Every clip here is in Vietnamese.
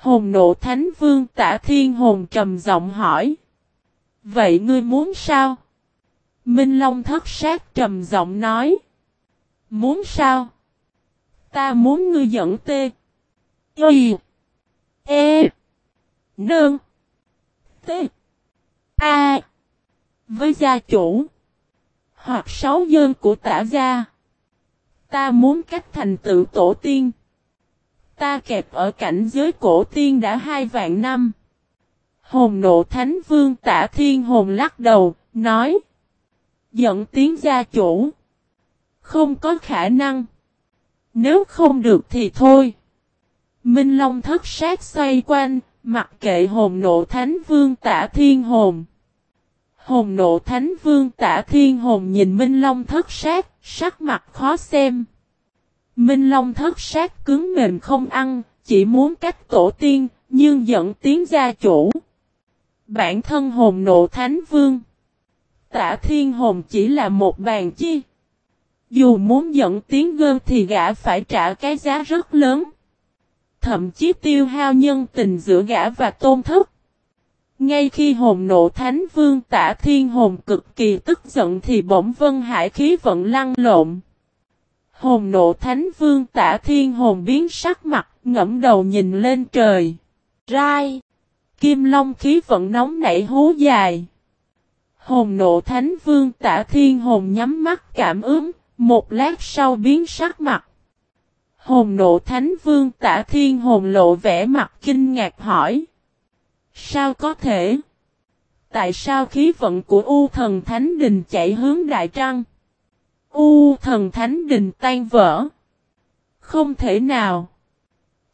Hồn nộ thánh vương tả thiên hồn trầm giọng hỏi. Vậy ngươi muốn sao? Minh Long thất sát trầm giọng nói. Muốn sao? Ta muốn ngươi dẫn tê. Y. E. Nương. T. A. Với gia chủ. Hoặc sáu dân của tả gia. Ta muốn cách thành tựu tổ tiên. Ta kẹp ở cảnh giới cổ tiên đã hai vạn năm. Hồn nộ thánh vương tả thiên hồn lắc đầu, nói. Dẫn tiếng gia chủ. Không có khả năng. Nếu không được thì thôi. Minh Long thất sát xoay quanh, mặc kệ hồn nộ thánh vương tả thiên hồn. Hồn nộ thánh vương tả thiên hồn nhìn Minh Long thất sát, sắc mặt khó xem. Minh Long thất sát cứng mềm không ăn, chỉ muốn cách tổ tiên, nhưng dẫn tiếng gia chủ. Bản thân hồn nộ thánh vương. Tả thiên hồn chỉ là một bàn chi. Dù muốn dẫn tiếng gơ thì gã phải trả cái giá rất lớn. Thậm chí tiêu hao nhân tình giữa gã và tôn thức. Ngay khi hồn nộ thánh vương tả thiên hồn cực kỳ tức giận thì bỗng vân hải khí vận lăn lộn. Hồn nộ thánh vương tả thiên hồn biến sắc mặt, ngẫm đầu nhìn lên trời. Rai! Kim long khí vận nóng nảy hú dài. Hồn nộ thánh vương tả thiên hồn nhắm mắt cảm ứng, một lát sau biến sắc mặt. Hồn nộ thánh vương tả thiên hồn lộ vẻ mặt kinh ngạc hỏi. Sao có thể? Tại sao khí vận của U thần thánh đình chạy hướng đại trăng? U thần thánh đình tan vỡ. Không thể nào.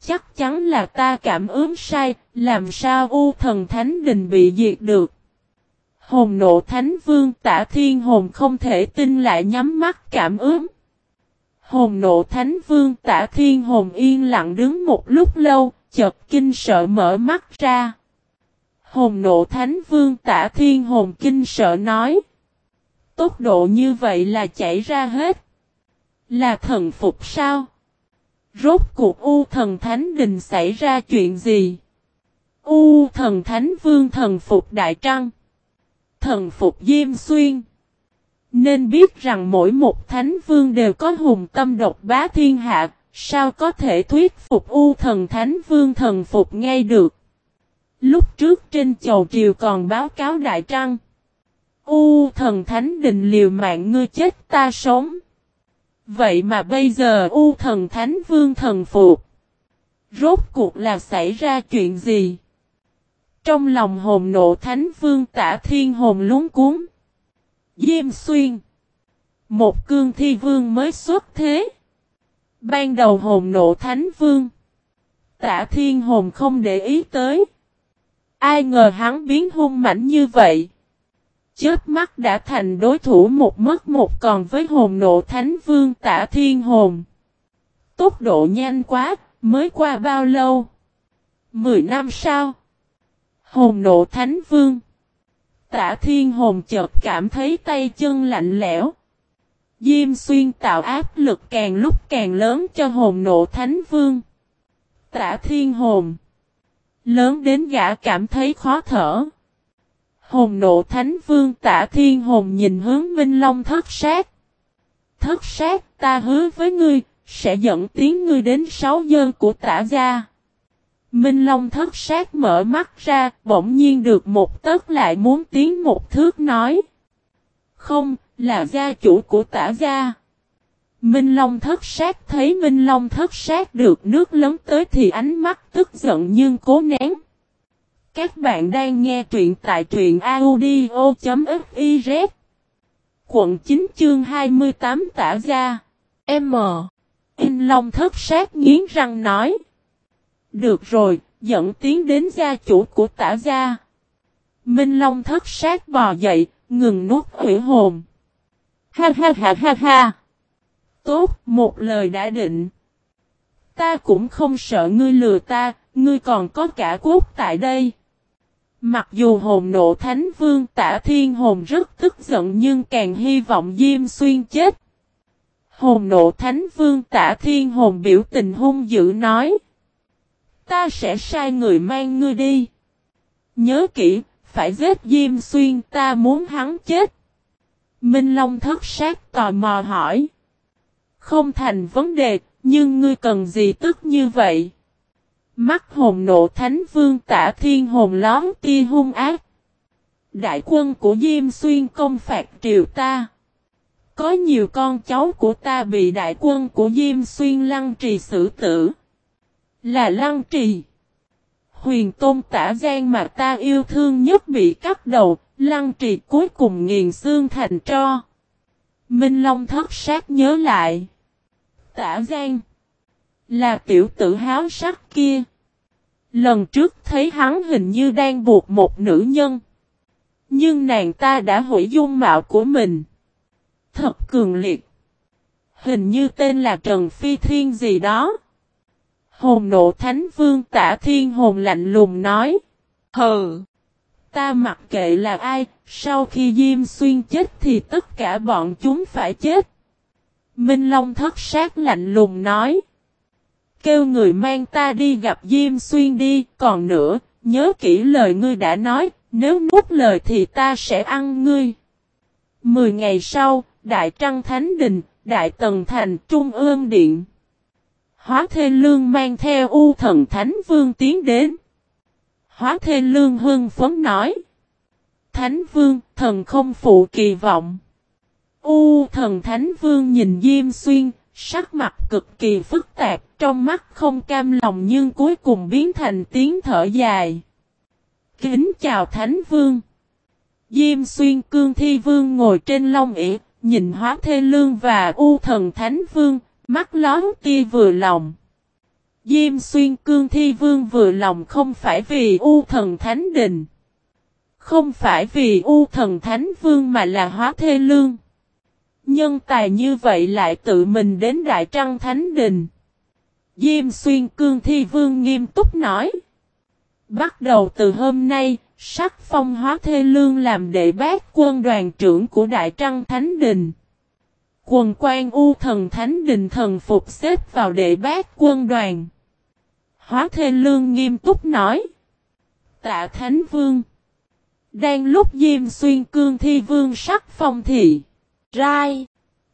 Chắc chắn là ta cảm ứng sai, làm sao U thần thánh đình bị diệt được. Hồn nộ thánh vương tả thiên hồn không thể tin lại nhắm mắt cảm ứng. Hồn nộ thánh vương tả thiên hồn yên lặng đứng một lúc lâu, chợt kinh sợ mở mắt ra. Hồn nộ thánh vương tả thiên hồn kinh sợ nói. Tốc độ như vậy là chảy ra hết. Là thần phục sao? Rốt cuộc U thần thánh đình xảy ra chuyện gì? U thần thánh vương thần phục đại trăng. Thần phục diêm xuyên. Nên biết rằng mỗi một thánh vương đều có hùng tâm độc bá thiên hạ, sao có thể thuyết phục U thần thánh vương thần phục ngay được. Lúc trước trên chầu triều còn báo cáo đại trăng. U thần thánh đình liều mạng ngươi chết ta sống. Vậy mà bây giờ U thần thánh vương thần phục. Rốt cuộc là xảy ra chuyện gì? Trong lòng hồn nộ thánh vương tả thiên hồn lúng cuốn. Diêm xuyên. Một cương thi vương mới xuất thế. Ban đầu hồn nộ thánh vương. Tả thiên hồn không để ý tới. Ai ngờ hắn biến hung mảnh như vậy. Chết mắt đã thành đối thủ một mất một còn với hồn nộ thánh vương tả thiên hồn. Tốc độ nhanh quá, mới qua bao lâu? Mười năm sau. Hồn nộ thánh vương. Tả thiên hồn chợt cảm thấy tay chân lạnh lẽo. Diêm xuyên tạo áp lực càng lúc càng lớn cho hồn nộ thánh vương. Tả thiên hồn. Lớn đến gã cảm thấy khó thở. Hồn nộ thánh vương tả thiên hồn nhìn hướng Minh Long thất sát. Thất sát ta hứa với ngươi, sẽ dẫn tiếng ngươi đến sáu dân của tả gia. Minh Long thất sát mở mắt ra, bỗng nhiên được một tấc lại muốn tiến một thước nói. Không, là gia chủ của tả gia. Minh Long thất sát thấy Minh Long thất sát được nước lớn tới thì ánh mắt tức giận nhưng cố nén. Các bạn đang nghe truyện tại truyện audio.fiz Quận 9 chương 28 tả ra M. Minh Long thất sát nghiến răng nói Được rồi, dẫn tiến đến gia chủ của tả gia. Minh Long thất sát bò dậy, ngừng nuốt hủy hồn. Ha ha ha ha ha. Tốt, một lời đã định. Ta cũng không sợ ngươi lừa ta, ngươi còn có cả quốc tại đây. Mặc dù hồn nộ thánh vương tả thiên hồn rất tức giận nhưng càng hy vọng Diêm Xuyên chết. Hồn nộ thánh vương tả thiên hồn biểu tình hung dữ nói. Ta sẽ sai người mang ngươi đi. Nhớ kỹ, phải giết Diêm Xuyên ta muốn hắn chết. Minh Long thất sát tò mò hỏi. Không thành vấn đề, nhưng ngươi cần gì tức như vậy? Mắt hồn nộ thánh vương tả thiên hồn lón tia hung ác. Đại quân của Diêm Xuyên công phạt triều ta. Có nhiều con cháu của ta bị đại quân của Diêm Xuyên lăng trì xử tử. Là lăng trì. Huyền tôn tả gian mà ta yêu thương nhất bị cắt đầu, lăng trì cuối cùng nghiền xương thành tro. Minh Long thất sát nhớ lại. Tả gian. Là tiểu tử háo sắc kia. Lần trước thấy hắn hình như đang buộc một nữ nhân. Nhưng nàng ta đã hủy dung mạo của mình. Thật cường liệt. Hình như tên là Trần Phi Thiên gì đó. Hồn nộ thánh vương tả thiên hồn lạnh lùng nói. Hừ. Ta mặc kệ là ai, sau khi Diêm Xuyên chết thì tất cả bọn chúng phải chết. Minh Long thất sát lạnh lùng nói. Kêu người mang ta đi gặp Diêm Xuyên đi, còn nữa, nhớ kỹ lời ngươi đã nói, nếu nuốt lời thì ta sẽ ăn ngươi. Mười ngày sau, Đại Trăng Thánh Đình, Đại Tần Thành, Trung ương Điện. Hóa Thê Lương mang theo U Thần Thánh Vương tiến đến. Hóa Thê Lương hưng phấn nói. Thánh Vương, thần không phụ kỳ vọng. U thần Thánh Vương nhìn Diêm Xuyên, sắc mặt cực kỳ phức tạp, trong mắt không cam lòng nhưng cuối cùng biến thành tiếng thở dài. Kính chào Thánh Vương. Diêm Xuyên Cương Thi Vương ngồi trên long ỉ, nhìn Hóa Thê Lương và U thần Thánh Vương, mắt lón tia vừa lòng. Diêm Xuyên Cương Thi Vương vừa lòng không phải vì U thần Thánh Đình. Không phải vì U thần Thánh Vương mà là Hóa Thê Lương. Nhân tài như vậy lại tự mình đến Đại Trăng Thánh Đình. Diêm xuyên cương thi vương nghiêm túc nói. Bắt đầu từ hôm nay, sắc phong hóa thê lương làm đệ bác quân đoàn trưởng của Đại Trăng Thánh Đình. Quần quan U thần Thánh Đình thần phục xếp vào đệ bác quân đoàn. Hóa thê lương nghiêm túc nói. Tạ Thánh Vương. Đang lúc Diêm xuyên cương thi vương sắc phong thị. Rai.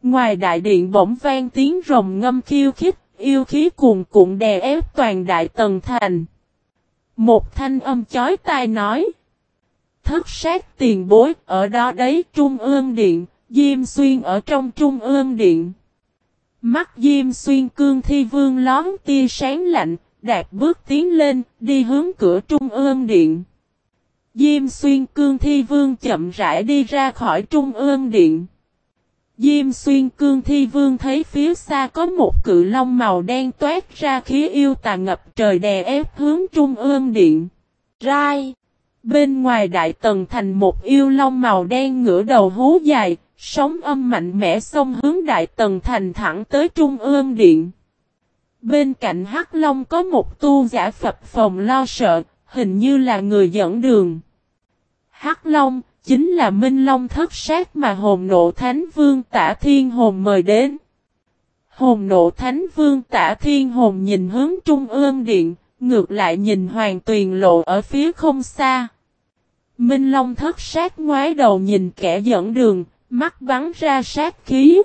Ngoài đại điện bỗng vang tiếng rồng ngâm khiêu khích, yêu khí cuồn cuộn đè ép toàn đại tầng thành. Một thanh âm chói tai nói. Thất sát tiền bối, ở đó đấy trung ương điện, Diêm Xuyên ở trong trung ương điện. Mắt Diêm Xuyên cương thi vương lón tia sáng lạnh, đạt bước tiến lên, đi hướng cửa trung ương điện. Diêm Xuyên cương thi vương chậm rãi đi ra khỏi trung ương điện. Diêm xuyên cương thi vương thấy phía xa có một cự long màu đen toát ra khí yêu tà ngập trời đè ép hướng trung ương điện. Rai! Bên ngoài đại tầng thành một yêu long màu đen ngửa đầu hú dài, sóng âm mạnh mẽ xông hướng đại tầng thành thẳng tới trung ương điện. Bên cạnh hắc long có một tu giả phập phòng lo sợ, hình như là người dẫn đường. Hắc long, chính là Minh Long thất sát mà hồn nộ Thánh Vương tả thiên hồn mời đến. Hồn nộ Thánh Vương tả thiên hồn nhìn hướng trung ương điện, ngược lại nhìn hoàng tuyền lộ ở phía không xa. Minh Long thất sát ngoái đầu nhìn kẻ dẫn đường, mắt bắn ra sát khí.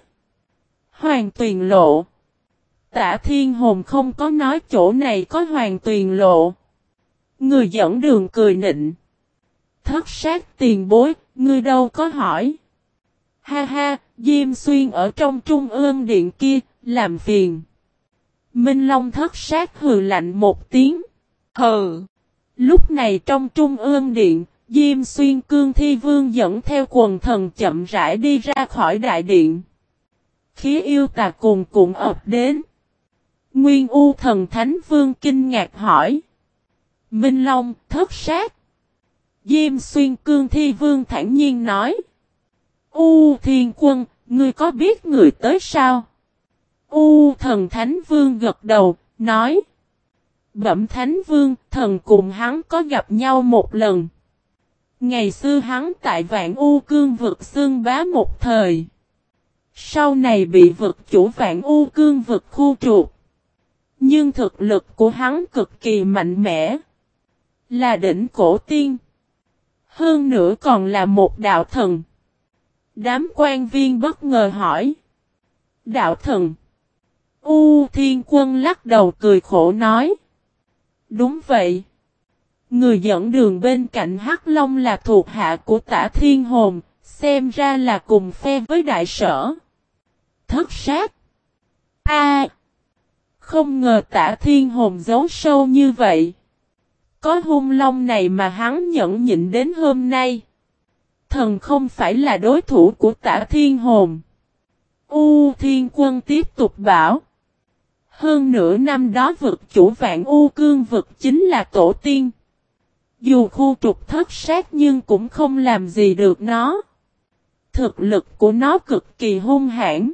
Hoàng tuyền lộ. Tả thiên hồn không có nói chỗ này có hoàng tuyền lộ. Người dẫn đường cười nịnh. Thất sát tiền bối, ngươi đâu có hỏi. Ha ha, Diêm Xuyên ở trong trung ương điện kia, làm phiền. Minh Long thất sát hừ lạnh một tiếng. Hừ. Lúc này trong trung ương điện, Diêm Xuyên cương thi vương dẫn theo quần thần chậm rãi đi ra khỏi đại điện. Khí yêu tà cùng cũng ập đến. Nguyên U thần thánh vương kinh ngạc hỏi. Minh Long, thất sát. Diêm xuyên cương thi vương thản nhiên nói. U thiên quân, ngươi có biết người tới sao? U thần thánh vương gật đầu, nói. Bẩm thánh vương, thần cùng hắn có gặp nhau một lần. Ngày xưa hắn tại vạn U cương vực xương bá một thời. Sau này bị vực chủ vạn U cương vực khu trục. Nhưng thực lực của hắn cực kỳ mạnh mẽ. Là đỉnh cổ tiên. Hơn nữa còn là một đạo thần. Đám quan viên bất ngờ hỏi. Đạo thần. U Thiên Quân lắc đầu cười khổ nói. Đúng vậy. Người dẫn đường bên cạnh Hắc Long là thuộc hạ của tả thiên hồn, xem ra là cùng phe với đại sở. Thất sát. A. không ngờ tả thiên hồn giấu sâu như vậy. Có hung long này mà hắn nhẫn nhịn đến hôm nay. Thần không phải là đối thủ của tả thiên hồn. U thiên quân tiếp tục bảo. Hơn nửa năm đó vực chủ vạn U cương vực chính là tổ tiên. Dù khu trục thất sát nhưng cũng không làm gì được nó. Thực lực của nó cực kỳ hung hãn.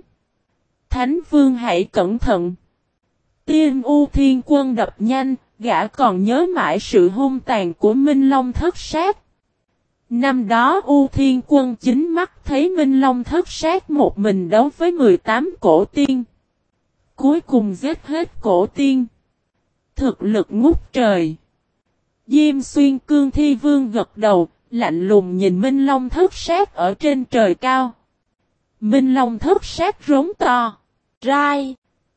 Thánh vương hãy cẩn thận. Tiên U Thiên Quân đập nhanh, gã còn nhớ mãi sự hung tàn của Minh Long thất sát. Năm đó U Thiên Quân chính mắt thấy Minh Long thất sát một mình đấu với 18 cổ tiên. Cuối cùng giết hết cổ tiên. Thực lực ngút trời. Diêm xuyên cương thi vương gật đầu, lạnh lùng nhìn Minh Long thất sát ở trên trời cao. Minh Long thất sát rống to. Rai.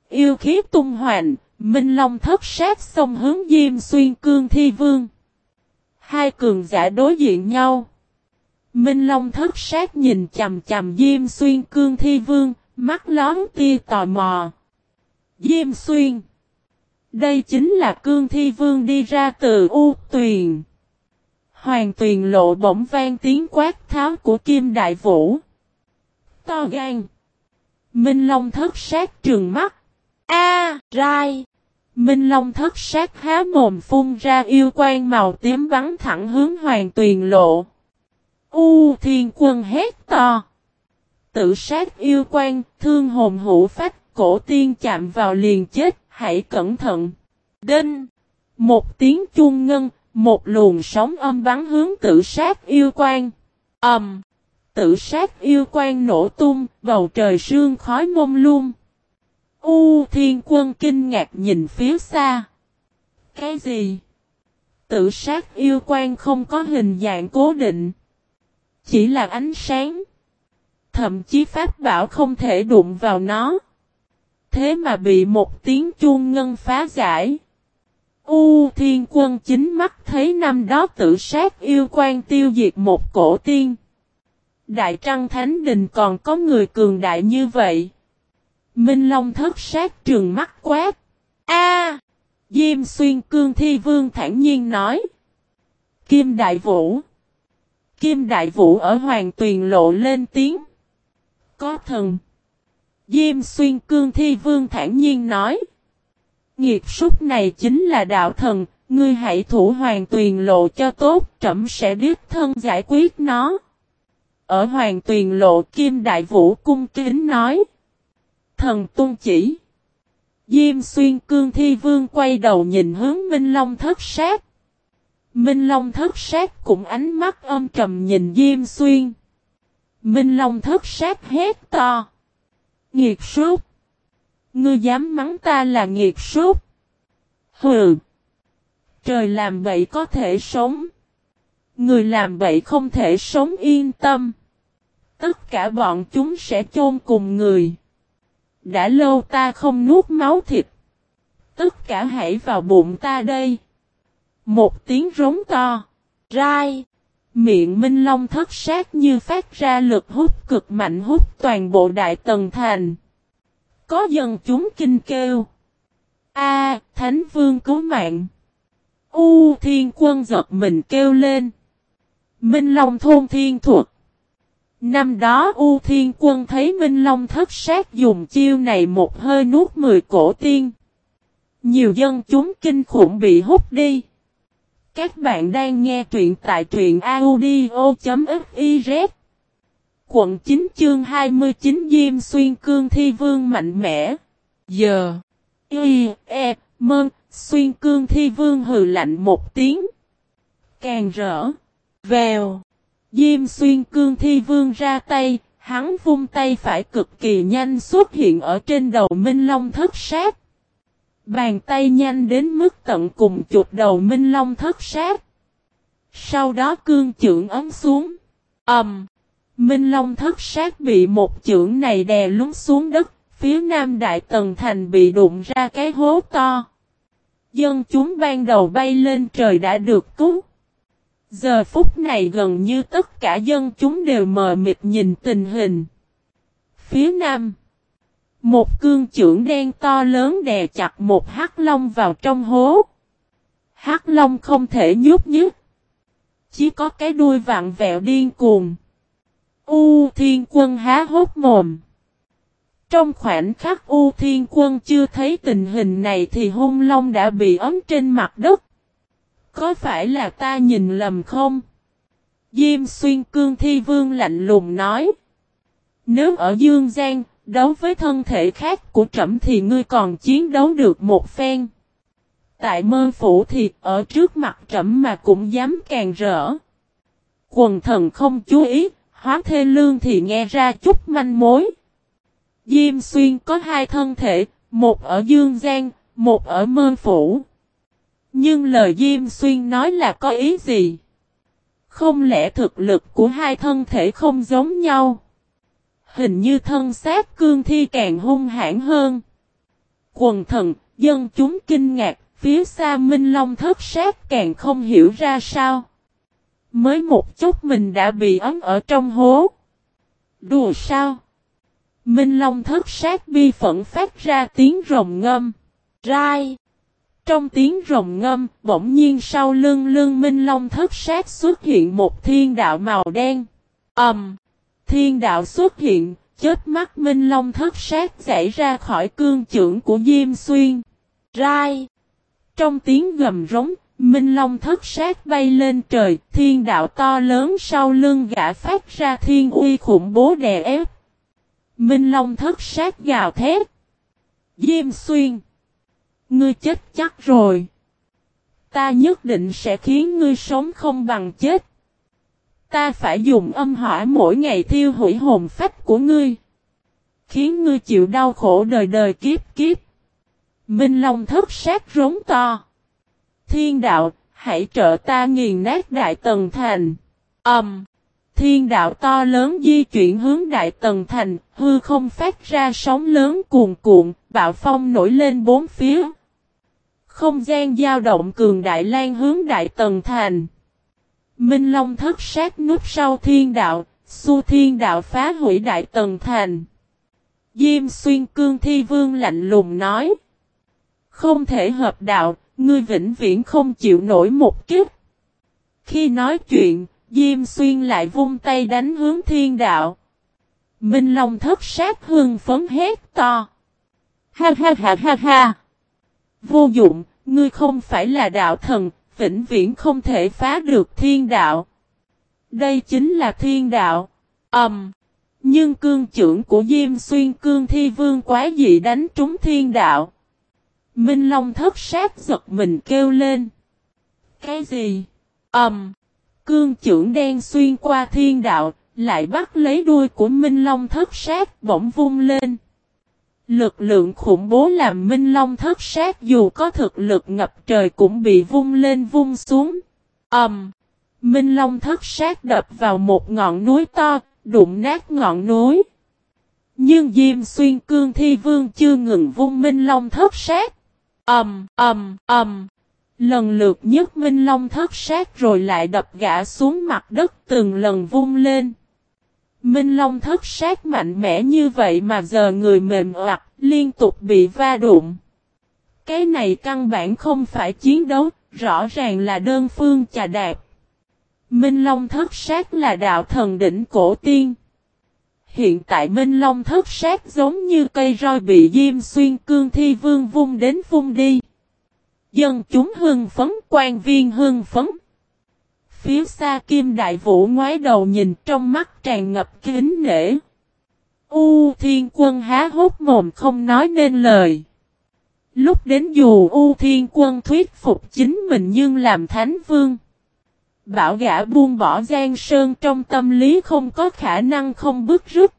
Yêu khí tung hoành, Minh Long thất sát xong hướng Diêm xuyên cương thi vương. Hai cường giả đối diện nhau. Minh Long thất sát nhìn chầm chầm Diêm xuyên cương thi vương, mắt lón tia tò mò. Diêm xuyên. Đây chính là cương thi vương đi ra từ U Tuyền. Hoàng Tuyền lộ bỗng vang tiếng quát tháo của Kim Đại Vũ. To gan. Minh Long thất sát trường mắt. A, rai. Minh Long thất sát há mồm phun ra yêu quan màu tím bắn thẳng hướng Hoàng Tuyền lộ. U Thiên Quân hét to. Tự sát yêu quan, thương hồn hữu phách, cổ tiên chạm vào liền chết, hãy cẩn thận. Đinh. Một tiếng chuông ngân, một luồng sóng âm bắn hướng tự sát yêu quan. ầm Um, tự sát yêu quan nổ tung, bầu trời sương khói mông lung. U thiên quân kinh ngạc nhìn phía xa. Cái gì? Tự sát yêu quan không có hình dạng cố định. Chỉ là ánh sáng. Thậm chí pháp bảo không thể đụng vào nó. Thế mà bị một tiếng chuông ngân phá giải. U thiên quân chính mắt thấy năm đó tự sát yêu quan tiêu diệt một cổ tiên. Đại Trăng Thánh Đình còn có người cường đại như vậy. Minh Long thất sát trường mắt quát. A Diêm xuyên cương thi vương thản nhiên nói. Kim Đại Vũ. Kim Đại Vũ ở Hoàng Tuyền lộ lên tiếng. Có thần. Diêm xuyên cương thi vương thản nhiên nói. Nghiệt súc này chính là đạo thần, ngươi hãy thủ hoàng tuyền lộ cho tốt, trẫm sẽ đích thân giải quyết nó. Ở hoàng tuyền lộ kim đại vũ cung kính nói. Thần tôn chỉ. Diêm xuyên cương thi vương quay đầu nhìn hướng Minh Long thất sát. Minh Long thất sát cũng ánh mắt âm trầm nhìn Diêm xuyên. Minh Long thất sát hét to. Nghiệt súc. Ngươi dám mắng ta là nghiệt súc. Hừ. Trời làm vậy có thể sống. Người làm vậy không thể sống yên tâm. Tất cả bọn chúng sẽ chôn cùng người. Đã lâu ta không nuốt máu thịt. Tất cả hãy vào bụng ta đây. Một tiếng rống to. Rai. Miệng Minh Long thất sát như phát ra lực hút cực mạnh hút toàn bộ đại tầng thành. Có dân chúng kinh kêu. A, Thánh Vương cứu mạng. U Thiên Quân giật mình kêu lên. Minh Long thôn thiên thuật. Năm đó U Thiên Quân thấy Minh Long thất sát dùng chiêu này một hơi nuốt mười cổ tiên. Nhiều dân chúng kinh khủng bị hút đi. Các bạn đang nghe truyện tại truyện audio.fiz Quận 9 chương 29 Diêm Xuyên Cương Thi Vương mạnh mẽ. Giờ. Y, E, Mơn, Xuyên Cương Thi Vương hừ lạnh một tiếng. Càng rỡ. Vèo. Diêm Xuyên Cương Thi Vương ra tay, hắn vung tay phải cực kỳ nhanh xuất hiện ở trên đầu Minh Long thất sát. Bàn tay nhanh đến mức tận cùng chụp đầu Minh Long thất sát. Sau đó cương trưởng ấm xuống. Ẩm. Um, Minh Long thất sát bị một trưởng này đè lún xuống đất. Phía nam đại tần thành bị đụng ra cái hố to. Dân chúng ban đầu bay lên trời đã được cứu. Giờ phút này gần như tất cả dân chúng đều mờ mịt nhìn tình hình. Phía nam. Một cương trưởng đen to lớn đè chặt một hắc long vào trong hố. Hắc long không thể nhúc nhích. Chỉ có cái đuôi vặn vẹo điên cuồng. U thiên quân há hốt mồm. Trong khoảnh khắc U thiên quân chưa thấy tình hình này thì hung long đã bị ấm trên mặt đất. Có phải là ta nhìn lầm không? Diêm xuyên cương thi vương lạnh lùng nói. Nếu ở Dương Giang, đấu với thân thể khác của trẫm thì ngươi còn chiến đấu được một phen. Tại mơ phủ thì ở trước mặt trẫm mà cũng dám càng rỡ. Quần thần không chú ý, hóa thê lương thì nghe ra chút manh mối. Diêm xuyên có hai thân thể, một ở Dương Giang, một ở mơ phủ. Nhưng lời Diêm Xuyên nói là có ý gì? Không lẽ thực lực của hai thân thể không giống nhau? Hình như thân xác cương thi càng hung hãn hơn. Quần thần, dân chúng kinh ngạc, phía xa Minh Long thất sát càng không hiểu ra sao. Mới một chút mình đã bị ấm ở trong hố. Đùa sao? Minh Long thất sát bi phẫn phát ra tiếng rồng ngâm. Rai. Trong tiếng rồng ngâm, bỗng nhiên sau lưng lưng Minh Long thất sát xuất hiện một thiên đạo màu đen. Ẩm! Um, thiên đạo xuất hiện, chết mắt Minh Long thất sát giải ra khỏi cương trưởng của Diêm Xuyên. Rai! Trong tiếng gầm rống, Minh Long thất sát bay lên trời, thiên đạo to lớn sau lưng gã phát ra thiên uy khủng bố đè ép. Minh Long thất sát gào thét. Diêm Xuyên! Ngươi chết chắc rồi. Ta nhất định sẽ khiến ngươi sống không bằng chết. Ta phải dùng âm hỏa mỗi ngày thiêu hủy hồn phách của ngươi. Khiến ngươi chịu đau khổ đời đời kiếp kiếp. Minh Long thất sát rống to. Thiên đạo, hãy trợ ta nghiền nát đại tần thành. Âm. Um, thiên đạo to lớn di chuyển hướng đại tần thành, hư không phát ra sóng lớn cuồn cuộn, bạo phong nổi lên bốn phía. Không gian dao động cường đại lan hướng đại tần thành. Minh Long thất sát núp sau thiên đạo, su thiên đạo phá hủy đại tần thành. Diêm xuyên cương thi vương lạnh lùng nói. Không thể hợp đạo, ngươi vĩnh viễn không chịu nổi một kiếp. Khi nói chuyện, Diêm xuyên lại vung tay đánh hướng thiên đạo. Minh Long thất sát hương phấn hét to. Ha ha ha ha ha. Vô dụng, ngươi không phải là đạo thần, vĩnh viễn không thể phá được thiên đạo. Đây chính là thiên đạo. Ẩm. Um, nhưng cương trưởng của Diêm Xuyên cương thi vương quá dị đánh trúng thiên đạo. Minh Long thất sát giật mình kêu lên. Cái gì? Ẩm. Um, cương trưởng đen xuyên qua thiên đạo, lại bắt lấy đuôi của Minh Long thất sát bỗng vung lên. Lực lượng khủng bố làm Minh Long thất sát dù có thực lực ngập trời cũng bị vung lên vung xuống. Ẩm! Um, Minh Long thất sát đập vào một ngọn núi to, đụng nát ngọn núi. Nhưng Diêm Xuyên Cương Thi Vương chưa ngừng vung Minh Long thất sát. Ẩm! Um, Ẩm! Ẩm! Lần lượt nhất Minh Long thất sát rồi lại đập gã xuống mặt đất từng lần vung lên. Minh Long thất sát mạnh mẽ như vậy mà giờ người mềm oặt, liên tục bị va đụng. Cái này căn bản không phải chiến đấu, rõ ràng là đơn phương chà đạp. Minh Long thất sát là đạo thần đỉnh cổ tiên. Hiện tại Minh Long thất sát giống như cây roi bị diêm xuyên cương thi vương vung đến vung đi. Dân chúng hưng phấn quan viên hưng phấn. Phía xa Kim Đại Vũ ngoái đầu nhìn, trong mắt tràn ngập kính nể. U Thiên Quân há hốt mồm không nói nên lời. Lúc đến dù U Thiên Quân thuyết phục chính mình nhưng làm Thánh Vương. Bảo gã buông bỏ Giang Sơn trong tâm lý không có khả năng không bức rứt.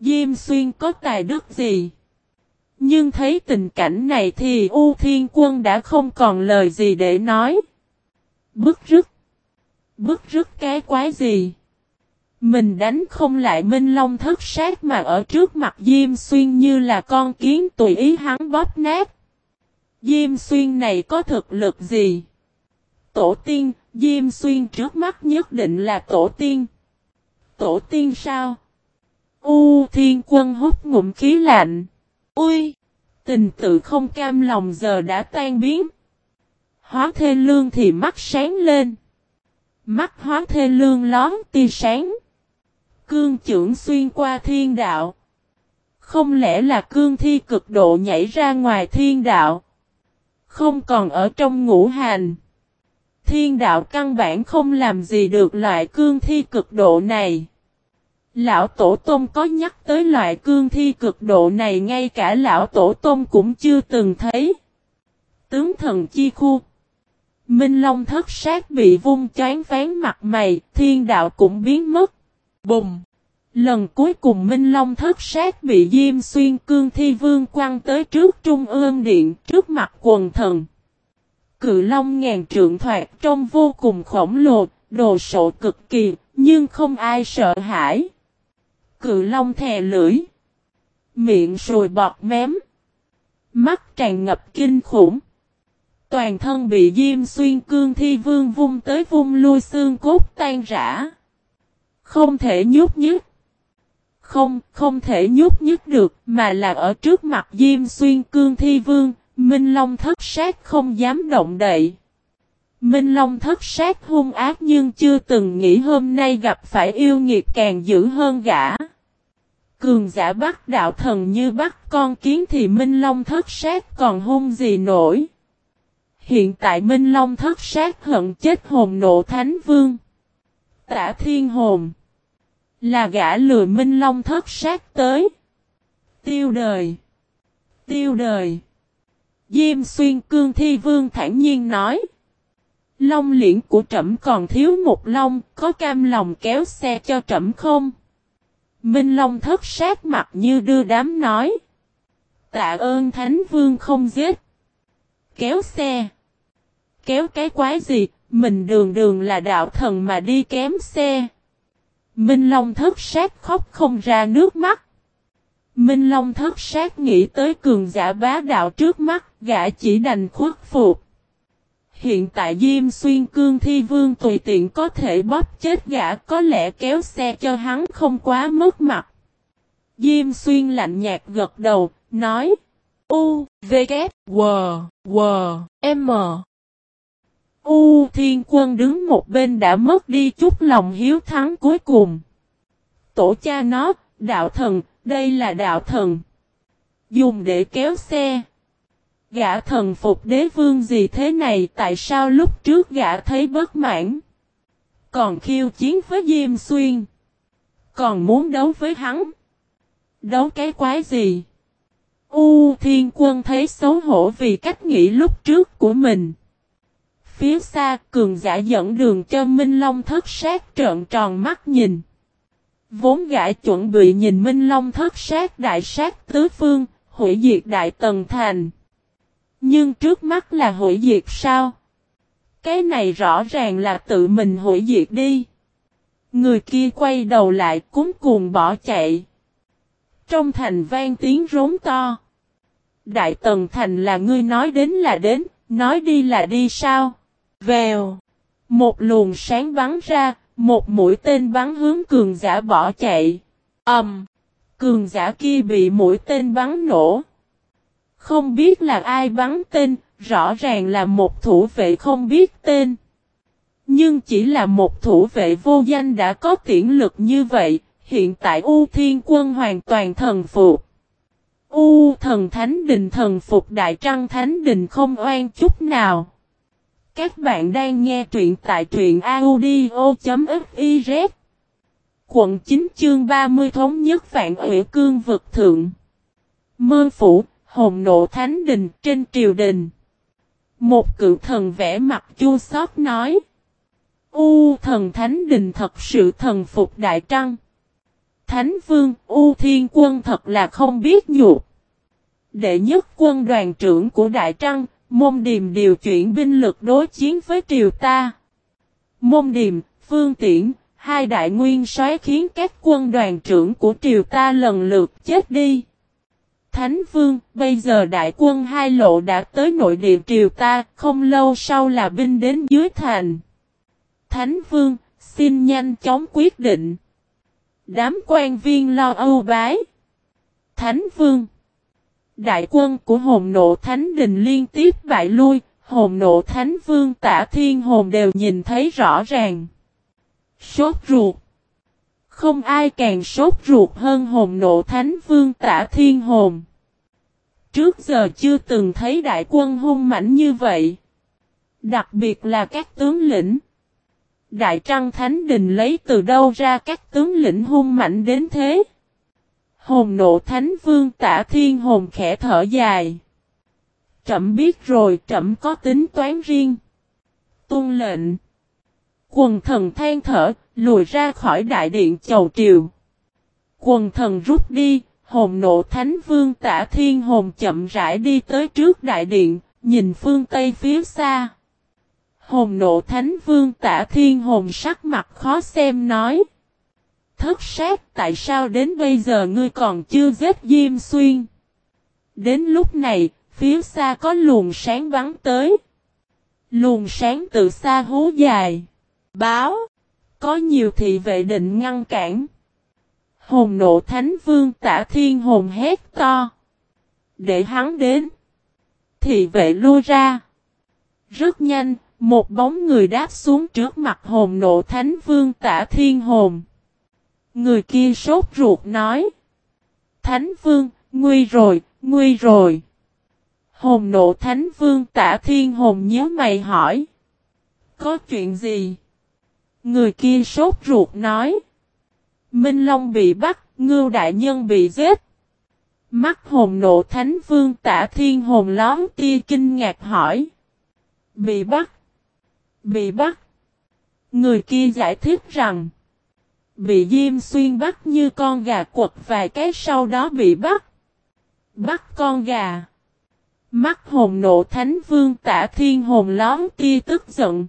Diêm Xuyên có tài đức gì? Nhưng thấy tình cảnh này thì U Thiên Quân đã không còn lời gì để nói. Bức rứt. Bức rứt cái quái gì? Mình đánh không lại Minh Long thất sát mà ở trước mặt Diêm Xuyên như là con kiến tùy ý hắn bóp nát. Diêm Xuyên này có thực lực gì? Tổ tiên, Diêm Xuyên trước mắt nhất định là tổ tiên. Tổ tiên sao? U Thiên Quân hút ngụm khí lạnh. Ui! Tình tự không cam lòng giờ đã tan biến. Hóa thê lương thì mắt sáng lên. Mắt hóa thê lương lón tia sáng. Cương trưởng xuyên qua thiên đạo. Không lẽ là cương thi cực độ nhảy ra ngoài thiên đạo? Không còn ở trong ngũ hành. Thiên đạo căn bản không làm gì được loại cương thi cực độ này. Lão Tổ Tôn có nhắc tới loại cương thi cực độ này ngay cả Lão Tổ Tôn cũng chưa từng thấy. Tướng thần chi khu Minh Long thất sát bị vung choáng ván mặt mày, thiên đạo cũng biến mất. Bùng! Lần cuối cùng Minh Long thất sát bị Diêm Xuyên Cương Thi Vương quăng tới trước Trung ương Điện, trước mặt quần thần. Cự Long ngàn trượng thoạt trông vô cùng khổng lồ, đồ sộ cực kỳ, nhưng không ai sợ hãi. Cự Long thè lưỡi. Miệng sùi bọt mém. Mắt tràn ngập kinh khủng. Toàn thân bị Diêm Xuyên Cương Thi Vương vung tới vung lui xương cốt tan rã. Không thể nhúc nhích. Không, không thể nhúc nhích được, mà là ở trước mặt Diêm Xuyên Cương Thi Vương, Minh Long thất sát không dám động đậy. Minh Long thất sát hung ác nhưng chưa từng nghĩ hôm nay gặp phải yêu nghiệt càng dữ hơn gã. Cường giả bắt đạo thần như bắt con kiến thì Minh Long thất sát còn hung gì nổi. Hiện tại Minh Long thất sát hận chết hồn nộ thánh vương. Tả thiên hồn. Là gã lừa Minh Long thất sát tới. Tiêu đời. Tiêu đời. Diêm xuyên cương thi vương thản nhiên nói. Long liễn của trẫm còn thiếu một long, có cam lòng kéo xe cho trẫm không? Minh Long thất sát mặt như đưa đám nói. Tạ ơn Thánh Vương không giết. Kéo xe. Kéo cái quái gì, mình đường đường là đạo thần mà đi kém xe. Minh Long thất sát khóc không ra nước mắt. Minh Long thất sát nghĩ tới cường giả bá đạo trước mắt, gã chỉ đành khuất phục. Hiện tại Diêm Xuyên Cương Thi Vương tùy tiện có thể bóp chết gã có lẽ kéo xe cho hắn không quá mất mặt. Diêm Xuyên lạnh nhạt gật đầu, nói U, V, K, W, W, M. U Thiên Quân đứng một bên đã mất đi chút lòng hiếu thắng cuối cùng. Tổ cha nó, đạo thần, đây là đạo thần. Dùng để kéo xe. Gã thần phục đế vương gì thế này tại sao lúc trước gã thấy bất mãn. Còn khiêu chiến với Diêm Xuyên. Còn muốn đấu với hắn. Đấu cái quái gì? U Thiên Quân thấy xấu hổ vì cách nghĩ lúc trước của mình. Phía xa cường giả dẫn đường cho Minh Long thất sát trợn tròn mắt nhìn. Vốn gã chuẩn bị nhìn Minh Long thất sát đại sát tứ phương, hủy diệt đại tần thành. Nhưng trước mắt là hủy diệt sao? Cái này rõ ràng là tự mình hủy diệt đi. Người kia quay đầu lại cúng cuồng bỏ chạy. Trong thành vang tiếng rống to. Đại tần thành là ngươi nói đến là đến, nói đi là đi sao? Vèo. Một luồng sáng bắn ra, một mũi tên bắn hướng cường giả bỏ chạy. Ầm. Um, cường giả kia bị mũi tên bắn nổ. Không biết là ai bắn tên, rõ ràng là một thủ vệ không biết tên. Nhưng chỉ là một thủ vệ vô danh đã có tiễn lực như vậy, hiện tại U Thiên Quân hoàn toàn thần phục. U thần Thánh Đình thần phục Đại Trăng Thánh Đình không oan chút nào. Các bạn đang nghe truyện tại truyện audio.fiz Quận 9 chương 30 thống nhất phản ủy cương vực thượng. Mơ phủ, hồn nộ thánh đình trên triều đình. Một cựu thần vẽ mặt chua xót nói. U thần thánh đình thật sự thần phục đại trăng. Thánh vương U thiên quân thật là không biết nhục. đệ nhất quân đoàn trưởng của Đại Trăng, Môn Điềm điều chuyển binh lực đối chiến với triều ta. Môn Điềm, Phương Tiễn, hai đại nguyên soái khiến các quân đoàn trưởng của triều ta lần lượt chết đi. Thánh Vương, bây giờ đại quân hai lộ đã tới nội địa triều ta, không lâu sau là binh đến dưới thành. Thánh Vương, xin nhanh chóng quyết định. Đám quan viên lo âu bái. Thánh Vương Đại quân của hồn nộ Thánh Đình liên tiếp bại lui, hồn nộ Thánh Vương tả thiên hồn đều nhìn thấy rõ ràng. Sốt ruột Không ai càng sốt ruột hơn hồn nộ Thánh Vương tả thiên hồn. Trước giờ chưa từng thấy đại quân hung mãnh như vậy. Đặc biệt là các tướng lĩnh. Đại Trăng Thánh Đình lấy từ đâu ra các tướng lĩnh hung mạnh đến thế? Hồn nộ Thánh Vương tả thiên hồn khẽ thở dài. Trậm biết rồi trậm có tính toán riêng. Tôn lệnh. Quần thần than thở, lùi ra khỏi đại điện chầu triều. Quần thần rút đi, hồn nộ Thánh Vương tả thiên hồn chậm rãi đi tới trước đại điện, nhìn phương Tây phía xa. Hồn nộ thánh vương tả thiên hồn sắc mặt khó xem nói. Thất sát tại sao đến bây giờ ngươi còn chưa giết Diêm Xuyên? Đến lúc này, phía xa có luồng sáng bắn tới. Luồng sáng từ xa hú dài. Báo. Có nhiều thị vệ định ngăn cản. Hồn nộ thánh vương tả thiên hồn hét to. Để hắn đến. Thị vệ lui ra. Rất nhanh, một bóng người đáp xuống trước mặt hồn nộ thánh vương tả thiên hồn. Người kia sốt ruột nói. Thánh vương, nguy rồi, nguy rồi. Hồn nộ thánh vương tả thiên hồn nhớ mày hỏi. Có chuyện gì? Người kia sốt ruột nói. Minh Long bị bắt, ngưu đại nhân bị giết. Mắt hồn nộ thánh vương tả thiên hồn lón tia kinh ngạc hỏi. Bị bắt bị bắt. Người kia giải thích rằng, bị Diêm Xuyên bắt như con gà quật vài cái sau đó bị bắt. Bắt con gà. Mắt hồn nộ thánh vương tả thiên hồn lón tia tức giận.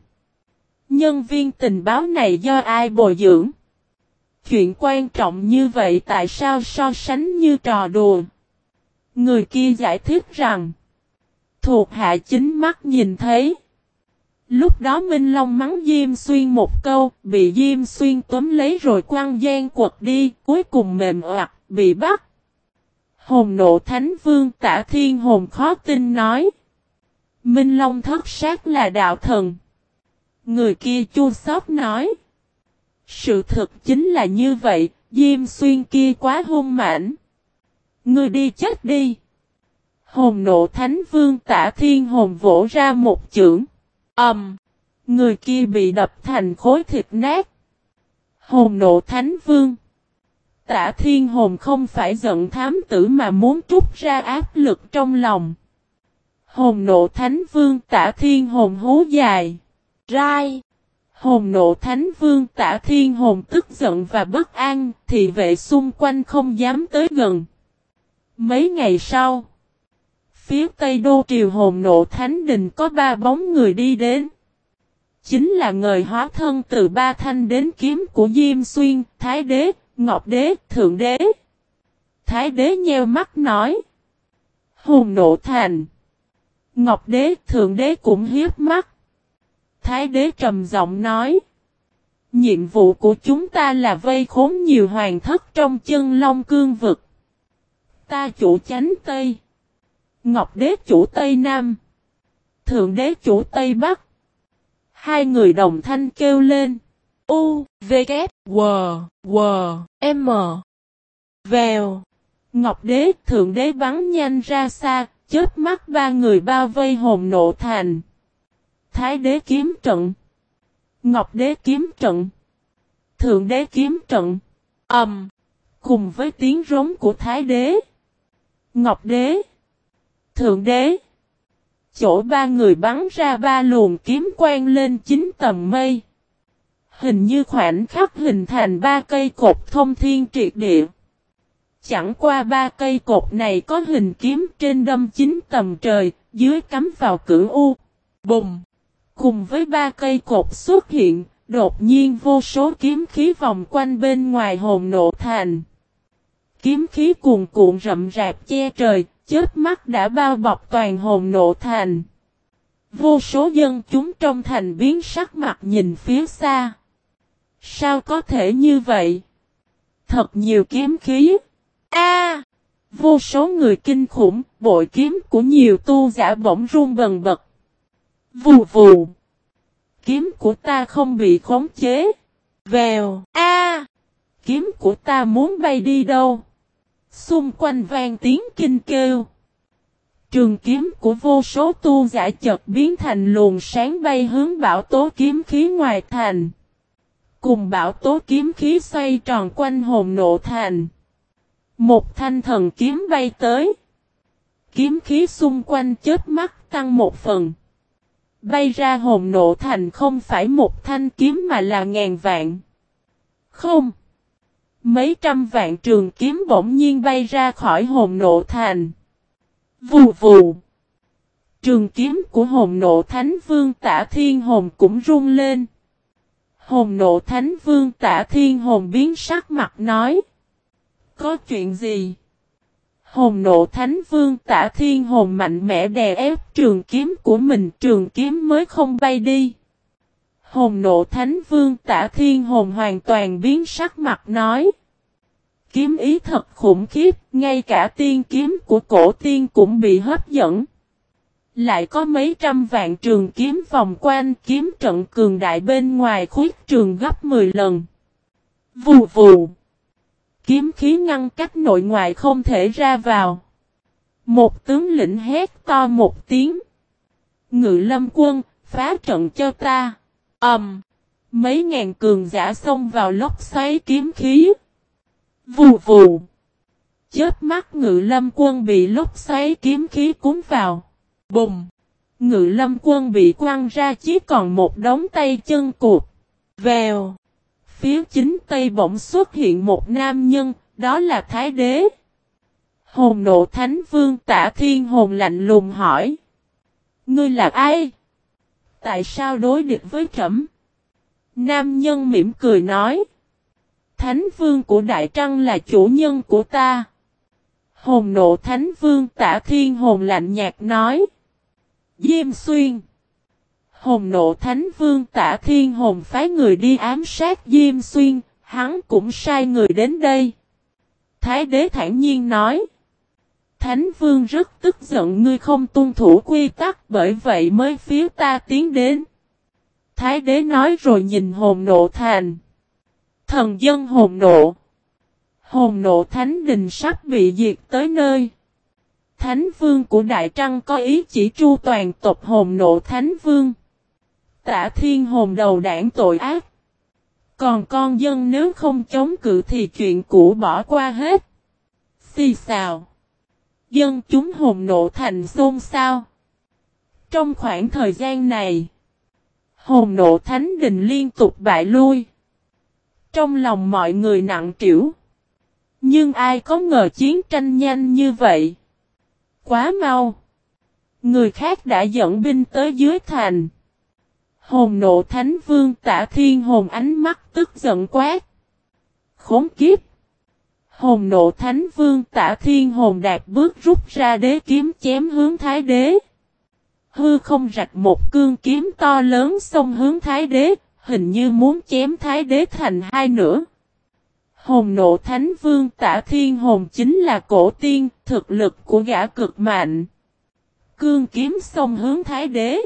Nhân viên tình báo này do ai bồi dưỡng? Chuyện quan trọng như vậy tại sao so sánh như trò đùa? Người kia giải thích rằng, thuộc hạ chính mắt nhìn thấy. Lúc đó Minh Long mắng Diêm Xuyên một câu, bị Diêm Xuyên tóm lấy rồi quăng gian quật đi, cuối cùng mềm oặt, bị bắt. Hồn nộ Thánh Vương tả thiên hồn khó tin nói. Minh Long thất sát là đạo thần. Người kia chua xót nói. Sự thực chính là như vậy, Diêm Xuyên kia quá hung mãnh. Người đi chết đi. Hồn nộ Thánh Vương tả thiên hồn vỗ ra một chưởng. Ẩm! Um, người kia bị đập thành khối thịt nát. Hồn nộ thánh vương. Tả thiên hồn không phải giận thám tử mà muốn trút ra áp lực trong lòng. Hồn nộ thánh vương tả thiên hồn hú dài. Rai. Hồn nộ thánh vương tả thiên hồn tức giận và bất an, thì vệ xung quanh không dám tới gần. Mấy ngày sau, phía tây đô triều hồn nộ thánh đình có ba bóng người đi đến. Chính là người hóa thân từ ba thanh đến kiếm của Diêm Xuyên, Thái Đế, Ngọc Đế, Thượng Đế. Thái Đế nheo mắt nói. Hồn nộ thành. Ngọc Đế, Thượng Đế cũng hiếp mắt. Thái Đế trầm giọng nói. Nhiệm vụ của chúng ta là vây khốn nhiều hoàng thất trong chân long cương vực. Ta chủ chánh Tây. Ngọc đế chủ Tây Nam. Thượng đế chủ Tây Bắc. Hai người đồng thanh kêu lên. U, V, K, W, W, M. Vèo. Ngọc đế, thượng đế bắn nhanh ra xa, chết mắt ba người bao vây hồn nộ thành. Thái đế kiếm trận. Ngọc đế kiếm trận. Thượng đế kiếm trận. Ẩm. Um, cùng với tiếng rống của Thái đế. Ngọc đế. Thượng đế. Chỗ ba người bắn ra ba luồng kiếm quang lên chín tầng mây. Hình như khoảnh khắc hình thành ba cây cột thông thiên triệt địa. Chẳng qua ba cây cột này có hình kiếm trên đâm chín tầng trời, dưới cắm vào cửu u. Bùng! Cùng với ba cây cột xuất hiện, đột nhiên vô số kiếm khí vòng quanh bên ngoài hồn nộ thành. Kiếm khí cuồn cuộn rậm rạp che trời, chết mắt đã bao bọc toàn hồn nộ thành. Vô số dân chúng trong thành biến sắc mặt nhìn phía xa. Sao có thể như vậy? Thật nhiều kiếm khí. A! vô số người kinh khủng, bội kiếm của nhiều tu giả bỗng run bần bật. Vù vù. Kiếm của ta không bị khống chế. Vèo. A! kiếm của ta muốn bay đi đâu? Xung quanh vang tiếng kinh kêu. Trường kiếm của vô số tu giả chợt biến thành luồng sáng bay hướng bảo tố kiếm khí ngoài thành. Cùng bảo tố kiếm khí xoay tròn quanh hồn nộ thành. Một thanh thần kiếm bay tới. Kiếm khí xung quanh chết mắt tăng một phần. Bay ra hồn nộ thành không phải một thanh kiếm mà là ngàn vạn. Không. Mấy trăm vạn trường kiếm bỗng nhiên bay ra khỏi hồn nộ thành. Vù vù. Trường kiếm của hồn nộ thánh vương tả thiên hồn cũng rung lên. Hồn nộ thánh vương tả thiên hồn biến sắc mặt nói. Có chuyện gì? Hồn nộ thánh vương tả thiên hồn mạnh mẽ đè ép trường kiếm của mình, trường kiếm mới không bay đi. Hồn nộ thánh vương tả thiên hồn hoàn toàn biến sắc mặt nói. Kiếm ý thật khủng khiếp, ngay cả tiên kiếm của cổ tiên cũng bị hấp dẫn. Lại có mấy trăm vạn trường kiếm vòng quanh kiếm trận cường đại bên ngoài khuyết trường gấp 10 lần. Vù vù. Kiếm khí ngăn cách nội ngoại không thể ra vào. Một tướng lĩnh hét to một tiếng. Ngự lâm quân, phá trận cho ta. Ẩm. Um, mấy ngàn cường giả xông vào lốc xoáy kiếm khí. Vù vù. Chết mắt ngự lâm quân bị lốc xoáy kiếm khí cuốn vào. Bùng. Ngự lâm quân bị quăng ra chỉ còn một đống tay chân cụt. Vèo. Phía chính tây bỗng xuất hiện một nam nhân, đó là Thái Đế. Hồn nộ Thánh Vương tả thiên hồn lạnh lùng hỏi. Ngươi là ai? Tại sao đối địch với trẫm? Nam nhân mỉm cười nói. Thánh Vương của Đại Trăng là chủ nhân của ta. Hồn nộ Thánh Vương tả thiên hồn lạnh nhạt nói. Diêm xuyên. Hồn nộ Thánh Vương tả thiên hồn phái người đi ám sát Diêm xuyên, hắn cũng sai người đến đây. Thái đế thản nhiên nói. Thánh Vương rất tức giận, ngươi không tuân thủ quy tắc, bởi vậy mới phía ta tiến đến. Thái đế nói rồi nhìn hồn nộ thành. Thần dân hồn nộ. Hồn nộ thánh đình sắp bị diệt tới nơi. Thánh vương của Đại Trăng có ý chỉ tru toàn tộc hồn nộ thánh vương. Tả thiên hồn đầu đảng tội ác. Còn con dân nếu không chống cự thì chuyện cũ bỏ qua hết. Xì xào. Dân chúng hồn nộ thành xôn xao. Trong khoảng thời gian này, hồn nộ thánh đình liên tục bại lui. Trong lòng mọi người nặng trĩu. Nhưng ai có ngờ chiến tranh nhanh như vậy? Quá mau. Người khác đã dẫn binh tới dưới thành. Hồn nộ thánh vương tả thiên hồn ánh mắt tức giận quát. Khốn kiếp. Hồn nộ thánh vương tả thiên hồn đạt bước rút ra đế kiếm chém hướng thái đế. Hư không rạch một cương kiếm to lớn xông hướng thái đế, hình như muốn chém thái đế thành hai nửa. Hồn nộ thánh vương tả thiên hồn chính là cổ tiên, thực lực của gã cực mạnh. Cương kiếm xông hướng thái đế.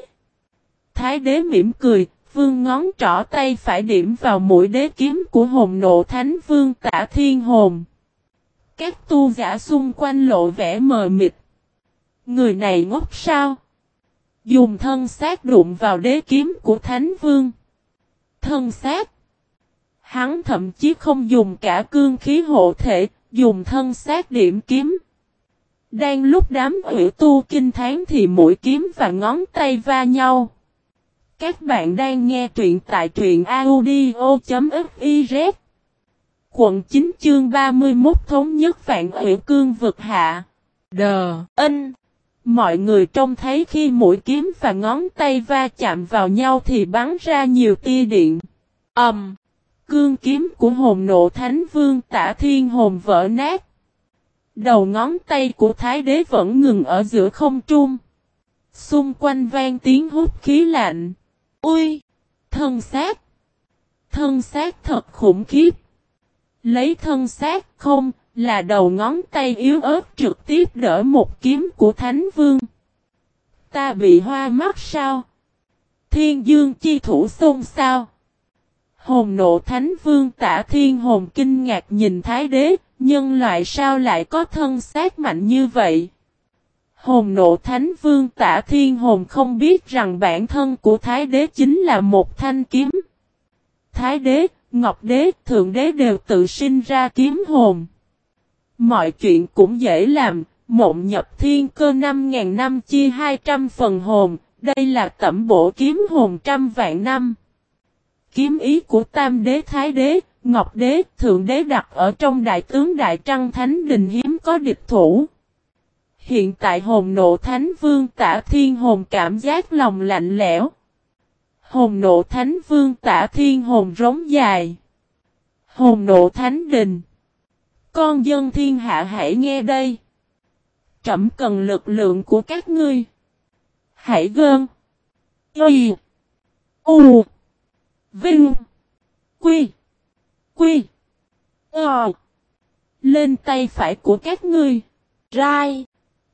Thái đế mỉm cười, vương ngón trỏ tay phải điểm vào mũi đế kiếm của hồn nộ thánh vương tả thiên hồn. Các tu giả xung quanh lộ vẻ mờ mịt. Người này ngốc sao? Dùng thân xác đụng vào đế kiếm của thánh vương. Thân xác. Hắn thậm chí không dùng cả cương khí hộ thể, dùng thân xác điểm kiếm. Đang lúc đám ủy tu kinh tháng thì mũi kiếm và ngón tay va nhau. Các bạn đang nghe truyện tại truyện audio.fif Quận 9 chương 31 thống nhất vạn ủy cương vực hạ. Đờ, ân. Mọi người trông thấy khi mũi kiếm và ngón tay va chạm vào nhau thì bắn ra nhiều tia điện. Ầm. Um, cương kiếm của hồn nộ thánh vương tả thiên hồn vỡ nát. Đầu ngón tay của thái đế vẫn ngừng ở giữa không trung. Xung quanh vang tiếng hút khí lạnh. Ui! Thân xác! Thân xác thật khủng khiếp. Lấy thân xác không, là đầu ngón tay yếu ớt trực tiếp đỡ một kiếm của Thánh Vương. Ta bị hoa mắt sao? Thiên dương chi thủ xôn sao? Hồn nộ Thánh Vương tả thiên hồn kinh ngạc nhìn Thái Đế, nhân loại sao lại có thân xác mạnh như vậy? Hồn nộ Thánh Vương tả thiên hồn không biết rằng bản thân của Thái Đế chính là một thanh kiếm. Thái Đế, Ngọc Đế, Thượng Đế đều tự sinh ra kiếm hồn. Mọi chuyện cũng dễ làm, mộng nhập thiên cơ 5.000 năm chia 200 phần hồn, đây là tẩm bổ kiếm hồn trăm vạn năm. Kiếm ý của Tam Đế Thái Đế, Ngọc Đế, Thượng Đế đặt ở trong Đại tướng Đại Trăng Thánh Đình hiếm có địch thủ. Hiện tại hồn nộ Thánh Vương tả thiên hồn cảm giác lòng lạnh lẽo. Hồn nộ Thánh Vương tả thiên hồn rống dài. Hồn nộ Thánh Đình. Con dân thiên hạ hãy nghe đây. Trẩm cần lực lượng của các ngươi. Hãy gơn. Y. U. Vinh. Quy. Quy. Ờ. Lên tay phải của các ngươi. Rai.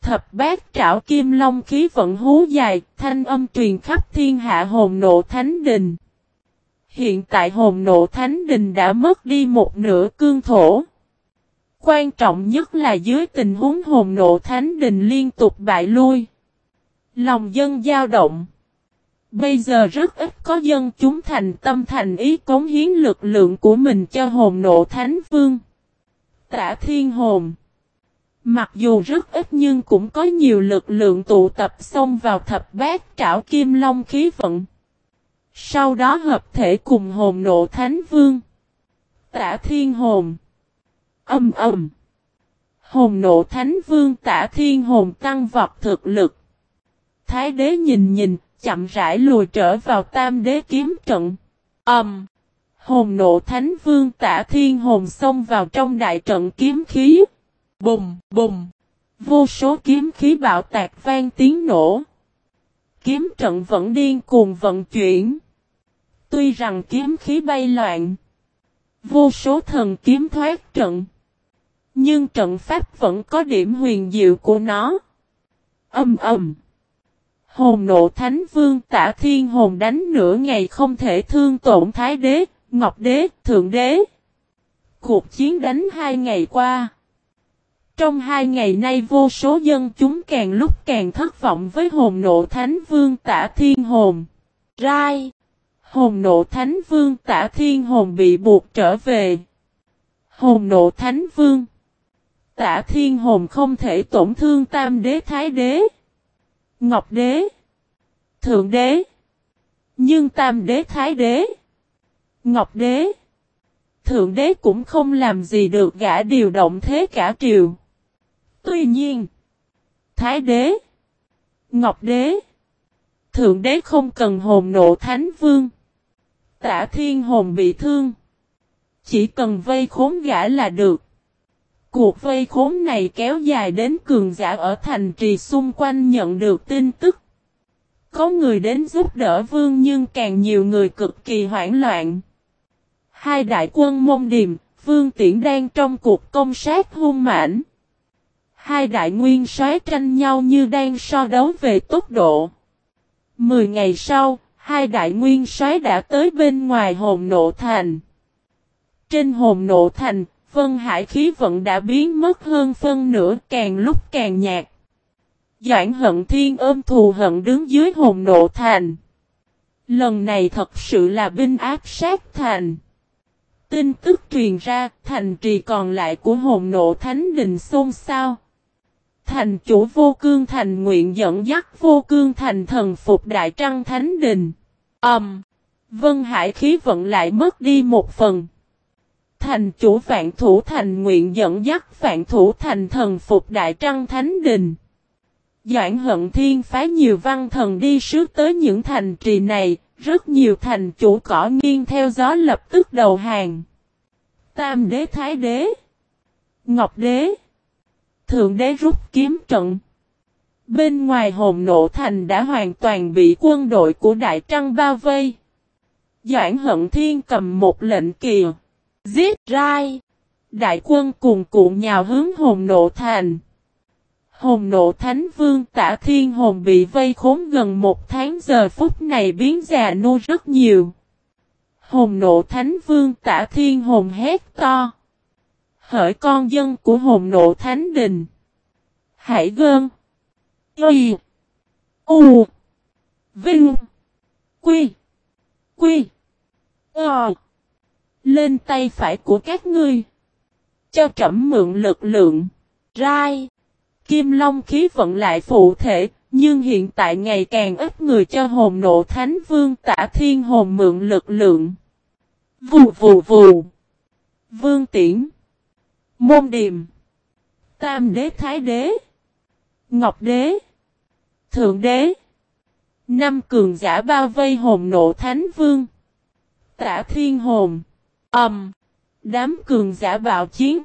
Thập bát trảo kim long khí vận hú dài, thanh âm truyền khắp thiên hạ hồn nộ thánh đình. Hiện tại hồn nộ thánh đình đã mất đi một nửa cương thổ. Quan trọng nhất là dưới tình huống hồn nộ thánh đình liên tục bại lui. Lòng dân dao động. Bây giờ rất ít có dân chúng thành tâm thành ý cống hiến lực lượng của mình cho hồn nộ thánh vương. Tả thiên hồn. Mặc dù rất ít nhưng cũng có nhiều lực lượng tụ tập xông vào thập bát trảo kim long khí vận. Sau đó hợp thể cùng hồn nộ thánh vương. Tả thiên hồn. Âm ầm. Hồn nộ thánh vương tả thiên hồn tăng vọt thực lực. Thái đế nhìn nhìn, chậm rãi lùi trở vào tam đế kiếm trận. âm Hồn nộ thánh vương tả thiên hồn xông vào trong đại trận kiếm khí. Bùng, bùng. Vô số kiếm khí bạo tạc vang tiếng nổ. Kiếm trận vẫn điên cuồng vận chuyển. Tuy rằng kiếm khí bay loạn. Vô số thần kiếm thoát trận. Nhưng trận pháp vẫn có điểm huyền diệu của nó. Âm ầm. Hồn nộ thánh vương tả thiên hồn đánh nửa ngày không thể thương tổn thái đế, ngọc đế, thượng đế. Cuộc chiến đánh hai ngày qua. Trong hai ngày nay vô số dân chúng càng lúc càng thất vọng với hồn nộ thánh vương tả thiên hồn. Rai. Hồn nộ thánh vương tả thiên hồn bị buộc trở về. Hồn nộ thánh vương. Tả thiên hồn không thể tổn thương tam đế, thái đế. Ngọc đế. Thượng đế. Nhưng tam đế, thái đế. Ngọc đế. Thượng đế cũng không làm gì được, gã điều động thế cả triều. Tuy nhiên. Thái đế. Ngọc đế. Thượng đế không cần hồn nộ thánh vương. Tả thiên hồn bị thương. Chỉ cần vây khốn gã là được. Cuộc vây khốn này kéo dài đến cường giả ở thành trì xung quanh nhận được tin tức. Có người đến giúp đỡ vương nhưng càng nhiều người cực kỳ hoảng loạn. Hai đại quân mông điềm, vương tiễn đang trong cuộc công sát hung mãnh. Hai đại nguyên soái tranh nhau như đang so đấu về tốc độ. Mười ngày sau, hai đại nguyên soái đã tới bên ngoài hồn nộ thành. Trên hồn nộ thành, Vân Hải khí vận đã biến mất hơn phân nửa càng lúc càng nhạt. Doãn hận thiên ôm thù hận đứng dưới hồn nộ thành. Lần này thật sự là binh áp sát thành. Tin tức truyền ra, thành trì còn lại của hồn nộ thánh đình xôn xao. Thành chủ vô cương thành nguyện dẫn dắt vô cương thành thần phục đại trăng thánh đình. Ẩm. Um, Vân Hải khí vận lại mất đi một phần. thành chủ vạn thủ thành nguyện dẫn dắt vạn thủ thành thần phục Đại Trăng Thánh Đình. Doãn hận thiên phái nhiều văn thần đi sứ tới những thành trì này, rất nhiều thành chủ cỏ nghiêng theo gió lập tức đầu hàng. Tam đế thái đế, Ngọc đế, Thượng đế rút kiếm trận. Bên ngoài hồn nộ thành đã hoàn toàn bị quân đội của Đại Trăng bao vây. Doãn hận thiên cầm một lệnh kìa. Giết rai. Đại quân cùng cuộn nhào hướng hồn nộ thành. Hồn nộ thánh vương tả thiên hồn bị vây khốn gần một tháng, giờ phút này biến già nô rất nhiều. Hồn nộ thánh vương tả thiên hồn hét to. Hỡi con dân của hồn nộ thánh đình. Hãy gơn. Y. U. Vinh. Quy. Quy. Ờ. Lên tay phải của các ngươi. Cho trẫm mượn lực lượng. Rai. Kim Long khí vận lại phụ thể, nhưng hiện tại ngày càng ít người cho hồn nộ thánh vương tả thiên hồn mượn lực lượng. Vù vù vù. Vương tiễn. Môn điềm. Tam đế thái đế. Ngọc đế. Thượng đế. Năm cường giả bao vây hồn nộ thánh vương. Tả thiên hồn. Âm. Um, đám cường giả bạo chiến.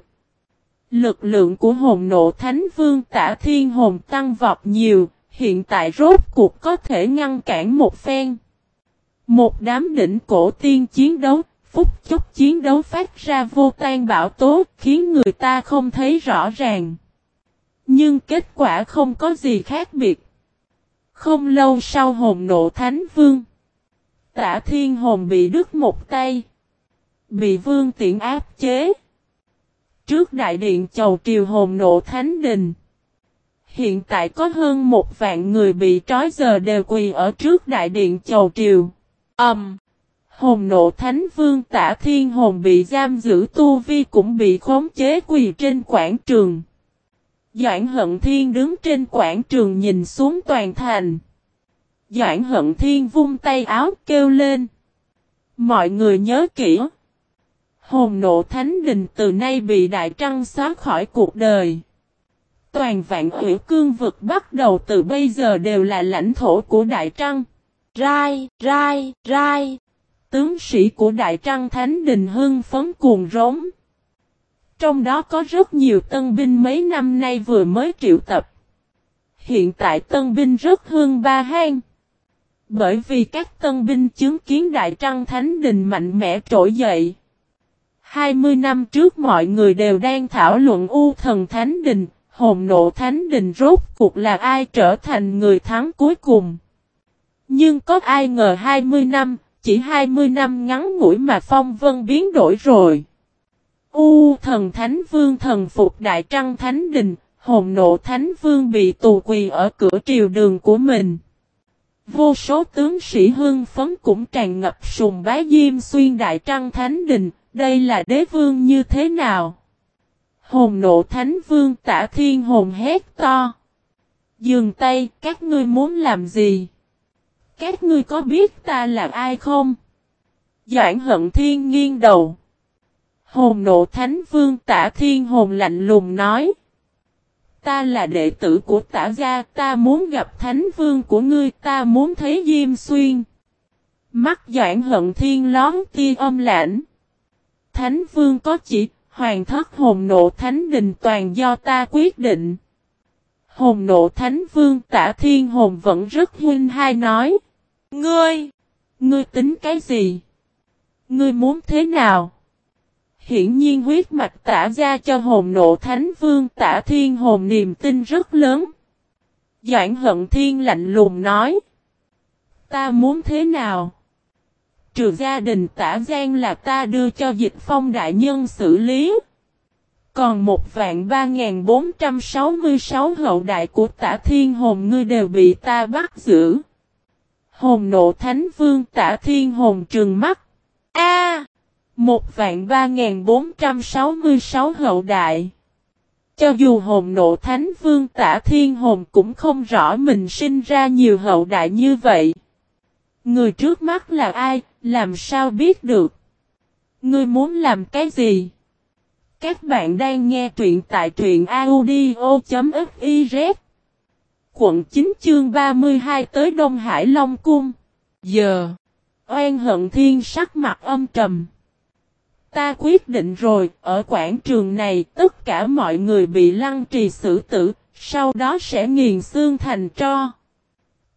Lực lượng của hồn nộ thánh vương tả thiên hồn tăng vọt nhiều. Hiện tại rốt cuộc có thể ngăn cản một phen. Một đám đỉnh cổ tiên chiến đấu. Phút chốc chiến đấu phát ra vô tan bão tố khiến người ta không thấy rõ ràng. Nhưng kết quả không có gì khác biệt. Không lâu sau hồn nộ thánh vương. Tả thiên hồn bị đứt một tay. Bị vương tiện áp chế. Trước đại điện chầu triều hồn nộ thánh đình. Hiện tại có hơn một vạn người bị trói giờ đều quỳ ở trước đại điện chầu triều. Âm. Um, hồn nộ thánh vương tả thiên hồn bị giam giữ tu vi cũng bị khống chế quỳ trên quảng trường. Doãn hận thiên đứng trên quảng trường nhìn xuống toàn thành. Doãn hận thiên vung tay áo kêu lên. Mọi người nhớ kỹ. Hồn nộ thánh đình từ nay bị đại trăng xóa khỏi cuộc đời. Toàn vạn hủy cương vực bắt đầu từ bây giờ đều là lãnh thổ của đại trăng. Rai, rai, rai. Tướng sĩ của đại trăng thánh đình hưng phấn cuồng rống. Trong đó có rất nhiều tân binh mấy năm nay vừa mới triệu tập. Hiện tại tân binh rất hương ba hang. Bởi vì các tân binh chứng kiến Đại Trăng Thánh Đình mạnh mẽ trỗi dậy. 20 năm trước mọi người đều đang thảo luận U Thần Thánh Đình, hồn nộ Thánh Đình rốt cuộc là ai trở thành người thắng cuối cùng. Nhưng có ai ngờ 20 năm, chỉ 20 năm ngắn ngủi mà phong vân biến đổi rồi. U thần Thánh Vương thần phục Đại Trăng Thánh Đình, hồn nộ Thánh Vương bị tù quỳ ở cửa triều đường của mình. Vô số tướng sĩ hương phấn cũng tràn ngập sùng bái diêm xuyên Đại Trăng Thánh Đình, đây là đế vương như thế nào? Hồn nộ Thánh Vương tả thiên hồn hét to. Dừng tay, các ngươi muốn làm gì? Các ngươi có biết ta là ai không? Doãn hận thiên nghiêng đầu. Hồn nộ thánh vương tả thiên hồn lạnh lùng nói. Ta là đệ tử của tả gia, ta muốn gặp thánh vương của ngươi, ta muốn thấy Diêm Xuyên. Mắt doãn hận thiên lón tia âm lãnh. Thánh vương có chỉ, hoàng thất hồn nộ thánh đình toàn do ta quyết định. Hồn nộ thánh vương tả thiên hồn vẫn rất huynh hai nói. Ngươi! Ngươi tính cái gì? Ngươi muốn thế nào? Hiển nhiên huyết mạch tả ra cho hồn nộ thánh vương tả thiên hồn niềm tin rất lớn. Doãn hận thiên lạnh lùng nói. Ta muốn thế nào? Trừ gia đình tả gian là ta đưa cho dịch phong đại nhân xử lý. Còn một vạn ba ngàn bốn trăm sáu mươi sáu hậu đại của tả thiên hồn ngươi đều bị ta bắt giữ. Hồn nộ thánh vương tả thiên hồn trừng mắt. A một vạn ba ngàn bốn trăm sáu mươi sáu hậu đại. Cho dù hồn nộ thánh vương tả thiên hồn cũng không rõ mình sinh ra nhiều hậu đại như vậy. Người trước mắt là ai, làm sao biết được? Ngươi muốn làm cái gì? Các bạn đang nghe truyện tại truyện audio.fiz Quận 9 chương 32 tới Đông Hải Long Cung Giờ Oan hận thiên sắc mặt âm trầm Ta quyết định rồi, ở quảng trường này tất cả mọi người bị lăng trì xử tử, sau đó sẽ nghiền xương thành tro.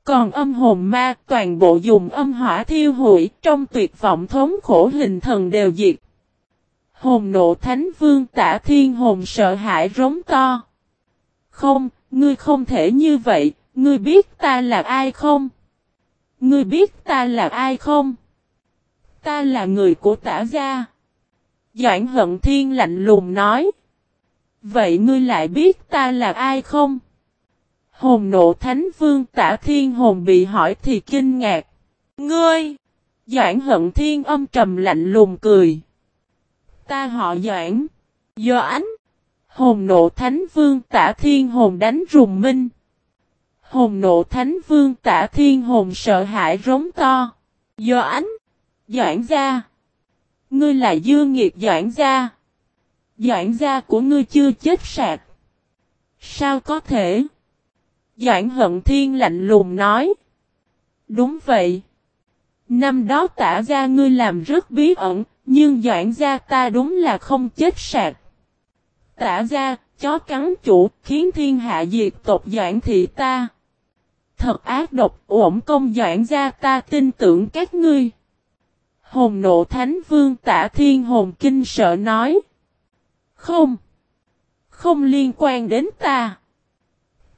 Còn âm hồn ma toàn bộ dùng âm hỏa thiêu hủy trong tuyệt vọng thống khổ hình thần đều diệt. Hồn nộ thánh vương tả thiên hồn sợ hãi rống to. Không, ngươi không thể như vậy, ngươi biết ta là ai không? Ngươi biết ta là ai không? Ta là người của tả gia. Doãn hận thiên lạnh lùng nói. Vậy ngươi lại biết ta là ai không? Hồn nộ thánh vương tả thiên hồn bị hỏi thì kinh ngạc. Ngươi! Doãn hận thiên âm trầm lạnh lùng cười. Ta họ Doãn. Do ánh. Hồn nộ thánh vương tả thiên hồn đánh rùng minh. Hồn nộ thánh vương tả thiên hồn sợ hãi rống to. Do ánh. Doãn gia. Ngươi là dương nghiệp doãn gia. Doãn gia của ngươi chưa chết sạc. Sao có thể? Doãn hận thiên lạnh lùng nói. Đúng vậy. Năm đó tả ra ngươi làm rất bí ẩn, nhưng doãn gia ta đúng là không chết sạc. Tả ra, chó cắn chủ, khiến thiên hạ diệt tộc doãn thị ta. Thật ác độc, ổn công doãn gia ta tin tưởng các ngươi. Hồn nộ thánh vương tả thiên hồn kinh sợ nói. Không. Không liên quan đến ta.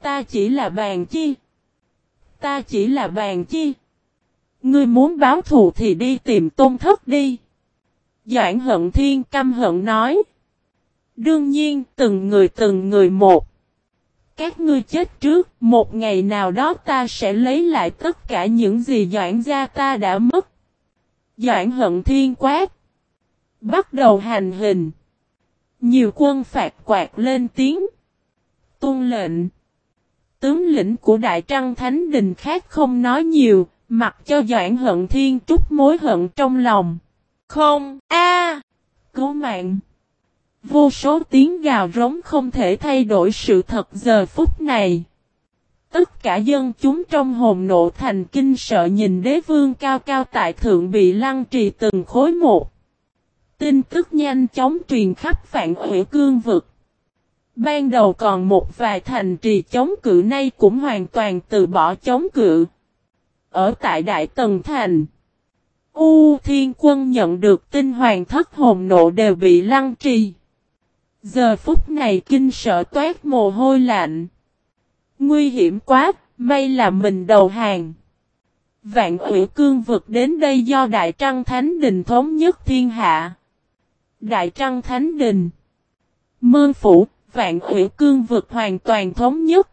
Ta chỉ là bàn chi. Ta chỉ là bàn chi. Ngươi muốn báo thù thì đi tìm tôn thất đi. Doãn hận thiên căm hận nói. Đương nhiên từng người từng người một. Các ngươi chết trước, một ngày nào đó ta sẽ lấy lại tất cả những gì Doãn gia ta đã mất. Doãn hận thiên quát. Bắt đầu hành hình. Nhiều quân phạt quạt lên tiếng. Tôn lệnh. Tướng lĩnh của Đại Trăng Thánh Đình khác không nói nhiều, mặc cho Doãn hận thiên trút mối hận trong lòng. Không, a Cứu mạng. Vô số tiếng gào rống không thể thay đổi sự thật giờ phút này. Tất cả dân chúng trong hồn nộ thành kinh sợ nhìn đế vương cao cao tại thượng bị lăng trì từng khối một. Tin tức nhanh chóng truyền khắp phản ủy cương vực. Ban đầu còn một vài thành trì chống cự nay cũng hoàn toàn từ bỏ chống cự. Ở tại Đại Tần Thành, U Thiên Quân nhận được tin hoàng thất hồn nộ đều bị lăng trì. Giờ phút này kinh sợ toát mồ hôi lạnh. Nguy hiểm quá, may là mình đầu hàng. Vạn ủy cương vực đến đây do Đại Trăng Thánh Đình thống nhất thiên hạ. Đại Trăng Thánh Đình Mơ phủ, vạn ủy cương vực hoàn toàn thống nhất.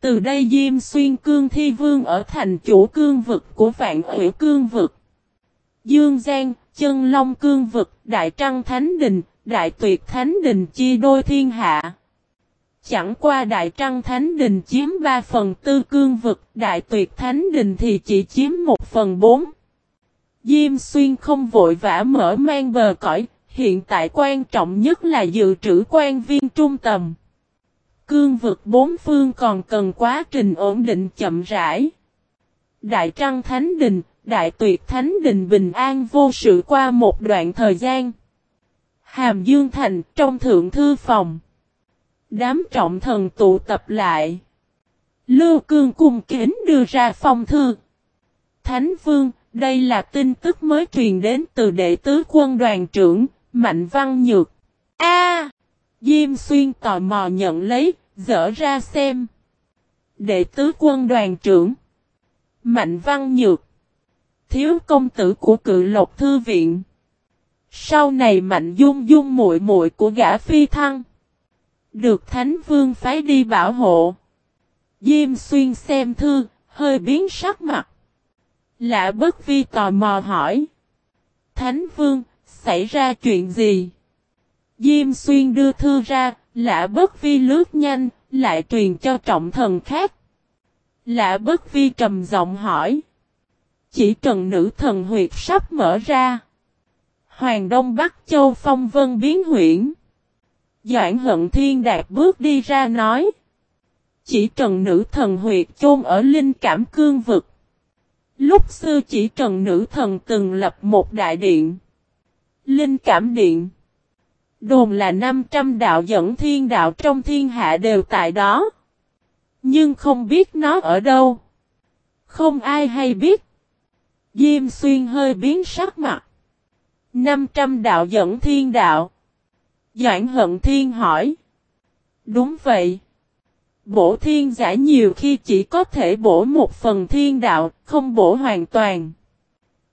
Từ đây Diêm Xuyên Cương Thi Vương ở thành chủ cương vực của vạn ủy cương vực. Dương Giang, Chân Long Cương vực, Đại Trăng Thánh Đình, Đại Tuyệt Thánh Đình chia đôi thiên hạ. Chẳng qua Đại Trăng Thánh Đình chiếm 3 phần tư cương vực, Đại Tuyệt Thánh Đình thì chỉ chiếm 1 phần 4. Diêm Xuyên không vội vã mở mang bờ cõi, hiện tại quan trọng nhất là dự trữ quan viên trung tầm. Cương vực bốn phương còn cần quá trình ổn định chậm rãi. Đại Trăng Thánh Đình, Đại Tuyệt Thánh Đình bình an vô sự qua một đoạn thời gian. Hàm Dương Thành trong thượng thư phòng. Đám trọng thần tụ tập lại. Lưu Cương cung kính đưa ra phong thư. Thánh Vương, đây là tin tức mới truyền đến từ đệ tứ quân đoàn trưởng, Mạnh Văn Nhược. A Diêm Xuyên tò mò nhận lấy, dở ra xem. Đệ tứ quân đoàn trưởng. Mạnh Văn Nhược. Thiếu công tử của cự lộc thư viện. Sau này Mạnh Dung Dung muội muội của gã phi thăng. Được Thánh Vương phái đi bảo hộ. Diêm xuyên xem thư, hơi biến sắc mặt. Lạ bất vi tò mò hỏi. Thánh Vương, xảy ra chuyện gì? Diêm xuyên đưa thư ra, lạ bất vi lướt nhanh, lại truyền cho trọng thần khác. Lạ bất vi trầm giọng hỏi. Chỉ cần nữ thần huyệt sắp mở ra. Hoàng Đông Bắc Châu Phong Vân biến huyển. Doãn hận thiên đạt bước đi ra nói. Chỉ trần nữ thần huyệt chôn ở linh cảm cương vực. Lúc xưa chỉ trần nữ thần từng lập một đại điện. Linh cảm điện. Đồn là 500 đạo dẫn thiên đạo trong thiên hạ đều tại đó. Nhưng không biết nó ở đâu. Không ai hay biết. Diêm xuyên hơi biến sắc mặt. 500 đạo dẫn thiên đạo. Doãn hận thiên hỏi. Đúng vậy. Bổ thiên giả nhiều khi chỉ có thể bổ một phần thiên đạo, không bổ hoàn toàn.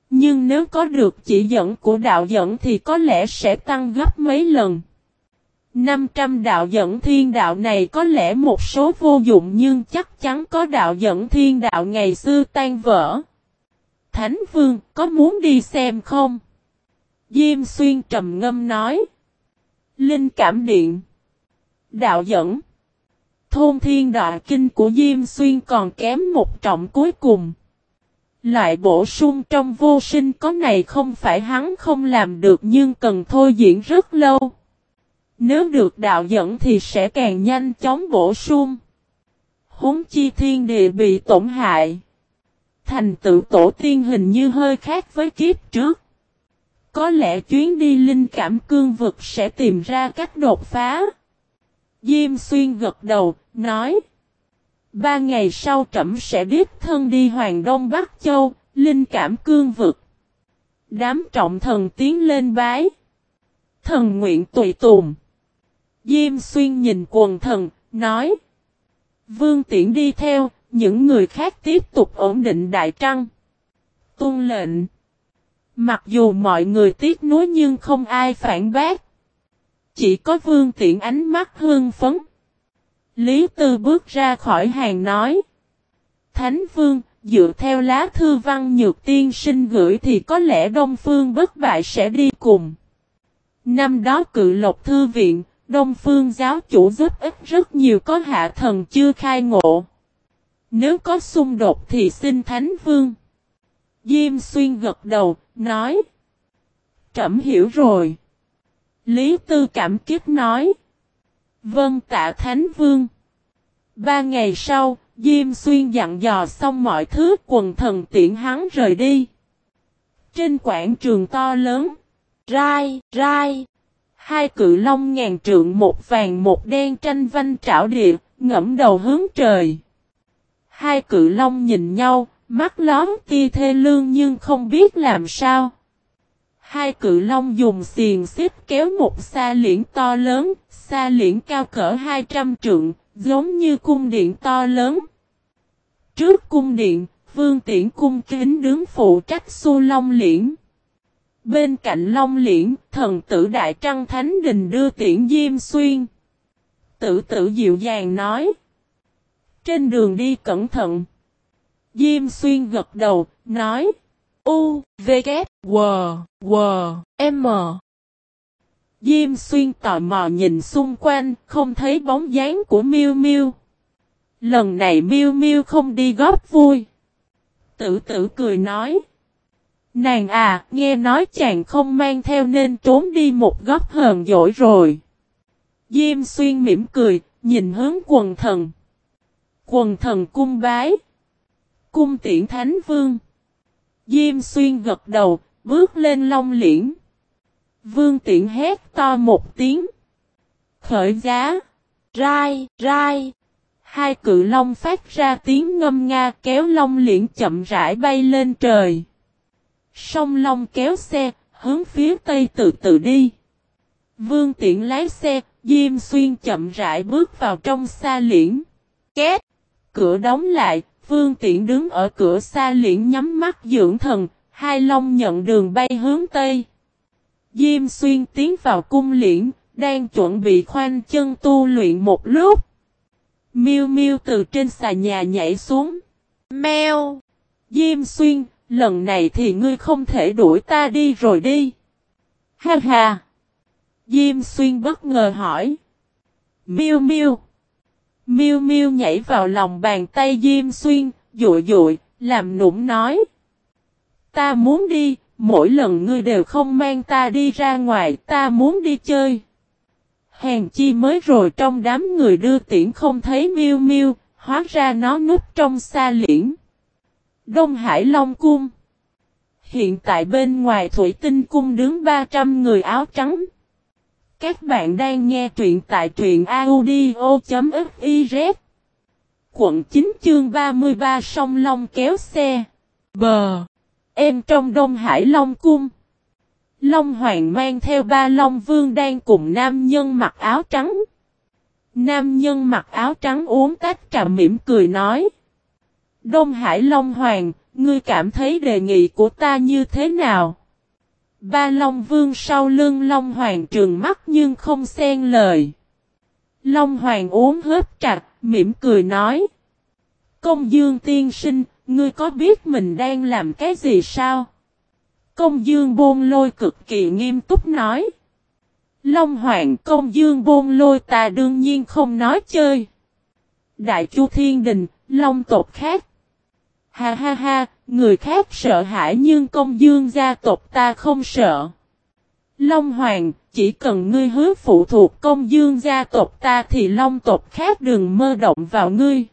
Nhưng nếu có được chỉ dẫn của đạo dẫn thì có lẽ sẽ tăng gấp mấy lần. 500 đạo dẫn thiên đạo này có lẽ một số vô dụng nhưng chắc chắn có đạo dẫn thiên đạo ngày xưa tan vỡ. Thánh Vương, có muốn đi xem không? Diêm xuyên trầm ngâm nói. Linh cảm điện. Đạo dẫn. Thôn thiên đạo kinh của Diêm xuyên còn kém một trọng cuối cùng. lại bổ sung trong vô sinh có này không phải hắn không làm được nhưng cần thôi diễn rất lâu. Nếu được đạo dẫn thì sẽ càng nhanh chóng bổ sung. Húng chi thiên địa bị tổn hại. Thành tựu tổ tiên hình như hơi khác với kiếp trước. Có lẽ chuyến đi linh cảm cương vực sẽ tìm ra cách đột phá. Diêm xuyên gật đầu, nói. Ba ngày sau trẫm sẽ điếp thân đi Hoàng Đông Bắc Châu, linh cảm cương vực. Đám trọng thần tiến lên bái. Thần nguyện tùy tùng. Diêm xuyên nhìn quần thần, nói. Vương tiễn đi theo, những người khác tiếp tục ổn định đại trăng. Tôn lệnh. Mặc dù mọi người tiếc nuối nhưng không ai phản bác. Chỉ có vương tiện ánh mắt hương phấn. Lý Tư bước ra khỏi hàng nói. Thánh vương, dựa theo lá thư văn nhược tiên sinh gửi thì có lẽ Đông Phương bất bại sẽ đi cùng. Năm đó cự lộc thư viện, Đông Phương giáo chủ giúp ích rất nhiều có hạ thần chưa khai ngộ. Nếu có xung đột thì xin Thánh Vương. Diêm xuyên gật đầu, nói. Trẩm hiểu rồi. Lý Tư cảm kiếp nói. Vâng tạ Thánh Vương. Ba ngày sau, Diêm Xuyên dặn dò xong mọi thứ quần thần tiện hắn rời đi. Trên quảng trường to lớn, rai, rai, hai cự long ngàn trượng một vàng một đen tranh vanh trảo địa, ngẫm đầu hướng trời. Hai cự long nhìn nhau, mắt lóm tia thê lương nhưng không biết làm sao. Hai cự long dùng xiềng xích kéo một xa liễn to lớn, xa liễn cao cỡ 200 trượng, giống như cung điện to lớn. Trước cung điện, vương tiễn cung kính đứng phụ trách su long liễn. Bên cạnh long liễn, thần tử Đại Trăng Thánh Đình đưa tiễn Diêm Xuyên. Tử tử dịu dàng nói. Trên đường đi cẩn thận. Diêm Xuyên gật đầu, nói. U, V, K, W, W, M. Diêm Xuyên tò mò nhìn xung quanh, không thấy bóng dáng của Miu Miu. Lần này Miu Miu không đi góp vui. Tử tử cười nói. Nàng à, nghe nói chàng không mang theo nên trốn đi một góc hờn dỗi rồi. Diêm xuyên mỉm cười, nhìn hướng quần thần. Quần thần cung bái. Cung tiễn thánh vương. Diêm xuyên gật đầu, bước lên long liễn. Vương tiện hét to một tiếng. Khởi giá. Rai, rai. Hai cự long phát ra tiếng ngâm nga kéo long liễn chậm rãi bay lên trời. sông long kéo xe, hướng phía tây từ từ đi. Vương tiện lái xe, Diêm Xuyên chậm rãi bước vào trong xa liễn. Két! Cửa đóng lại, Vương tiện đứng ở cửa xa liễn nhắm mắt dưỡng thần, hai long nhận đường bay hướng tây. Diêm Xuyên tiến vào cung liễn, đang chuẩn bị khoanh chân tu luyện một lúc. Miu Miu từ trên xà nhà nhảy xuống. Mèo! Diêm Xuyên, lần này thì ngươi không thể đuổi ta đi rồi đi. Ha ha! Diêm Xuyên bất ngờ hỏi. Miu Miu! Miu Miu nhảy vào lòng bàn tay Diêm Xuyên, dụi dụi, làm nũng nói. Ta muốn đi, mỗi lần ngươi đều không mang ta đi ra ngoài, ta muốn đi chơi. Hèn chi mới rồi trong đám người đưa tiễn không thấy miêu miêu, hóa ra nó núp trong xa liễn. Đông Hải Long Cung Hiện tại bên ngoài Thủy Tinh Cung đứng 300 người áo trắng. Các bạn đang nghe truyện tại truyện audio.fiz Quận 9 chương 33 sông Long kéo xe. Bờ. Em trong Đông Hải Long Cung. Long Hoàng mang theo ba Long Vương đang cùng nam nhân mặc áo trắng. Nam nhân mặc áo trắng uống tách trà mỉm cười nói. Đông Hải Long Hoàng, ngươi cảm thấy đề nghị của ta như thế nào? Ba Long Vương sau lưng Long Hoàng trường mắt nhưng không xen lời. Long Hoàng uống hớp trà, mỉm cười nói. Công Dương tiên sinh, ngươi có biết mình đang làm cái gì sao? Công Dương bôn lôi cực kỳ nghiêm túc nói. Long Hoàng công Dương bôn lôi ta đương nhiên không nói chơi. Đại Chu Thiên Đình, Long tộc khác. Ha ha ha, người khác sợ hãi nhưng công dương gia tộc ta không sợ. Long Hoàng, chỉ cần ngươi hứa phụ thuộc công dương gia tộc ta thì Long tộc khác đừng mơ động vào ngươi.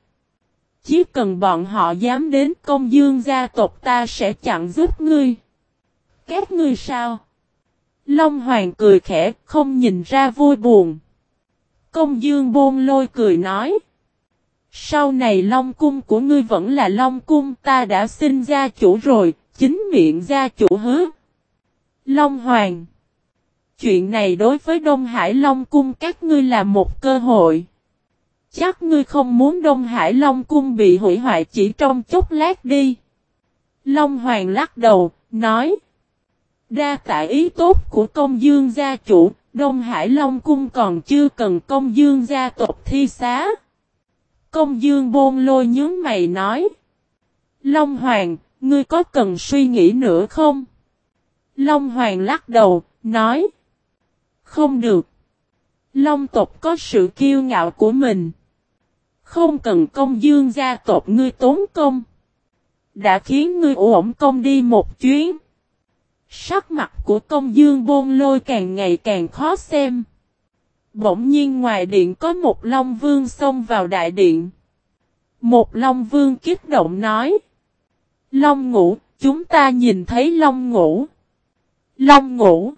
Chỉ cần bọn họ dám đến công dương gia tộc ta sẽ chặn giúp ngươi. Các ngươi sao? Long Hoàng cười khẽ, không nhìn ra vui buồn. Công dương buông lôi cười nói. Sau này Long Cung của ngươi vẫn là Long Cung ta đã xin gia chủ rồi, chính miệng gia chủ hứa. Long Hoàng Chuyện này đối với Đông Hải Long Cung các ngươi là một cơ hội. Chắc ngươi không muốn Đông Hải Long Cung bị hủy hoại chỉ trong chốc lát đi. Long Hoàng lắc đầu, nói. Đa tại ý tốt của công dương gia chủ, Đông Hải Long Cung còn chưa cần công dương gia tộc thi xá. Công dương bôn lôi nhớ mày nói. Long Hoàng, ngươi có cần suy nghĩ nữa không? Long Hoàng lắc đầu, nói. Không được. Long tộc có sự kiêu ngạo của mình. Không cần công dương gia tộc ngươi tốn công. Đã khiến ngươi ổn công đi một chuyến. Sắc mặt của công dương bôn lôi càng ngày càng khó xem. Bỗng nhiên ngoài điện có một Long Vương xông vào đại điện. Một Long Vương kích động nói. Long ngủ, chúng ta nhìn thấy Long ngủ. Long ngủ.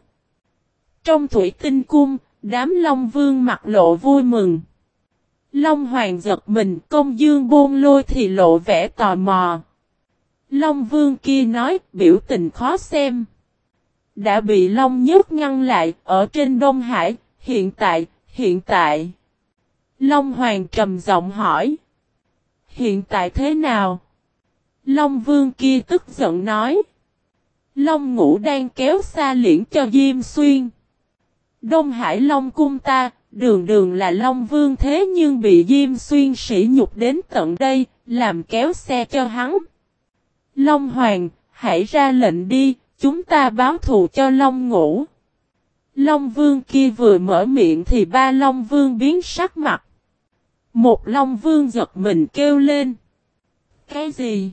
Trong thủy tinh cung, đám Long Vương mặt lộ vui mừng. Long Hoàng giật mình công dương buông lôi thì lộ vẻ tò mò. Long Vương kia nói biểu tình khó xem. Đã bị Long Nhất ngăn lại ở trên Đông Hải, hiện tại, hiện tại. Long Hoàng trầm giọng hỏi. Hiện tại thế nào? Long Vương kia tức giận nói. Long Ngũ đang kéo xa liễn cho Diêm Xuyên. Đông Hải Long cung ta, đường đường là Long Vương thế nhưng bị Diêm Xuyên sỉ nhục đến tận đây, làm kéo xe cho hắn. Long Hoàng, hãy ra lệnh đi, chúng ta báo thù cho Long Ngũ. Long Vương kia vừa mở miệng thì ba Long Vương biến sắc mặt. Một Long Vương giật mình kêu lên. Cái gì?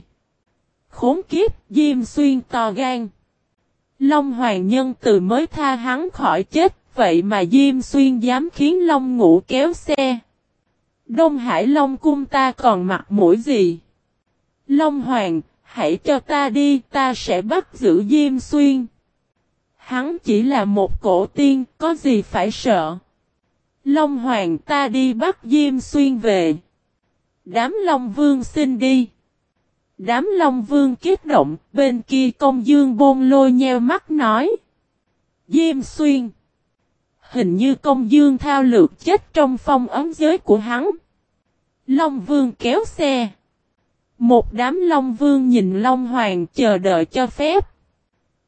Khốn kiếp, Diêm Xuyên to gan. Long Hoàng Nhân từ mới tha hắn khỏi chết, vậy mà Diêm Xuyên dám khiến Long ngủ kéo xe. Đông Hải Long cung ta còn mặt mũi gì? Long Hoàng, hãy cho ta đi, ta sẽ bắt giữ Diêm Xuyên. Hắn chỉ là một cổ tiên, có gì phải sợ? Long Hoàng ta đi bắt Diêm Xuyên về. Đám Long Vương xin đi. Đám Long Vương kích động, bên kia công dương bôn lôi nheo mắt nói. Diêm Xuyên. Hình như công dương thao lược chết trong phong ấm giới của hắn. Long Vương kéo xe. Một đám Long Vương nhìn Long Hoàng chờ đợi cho phép.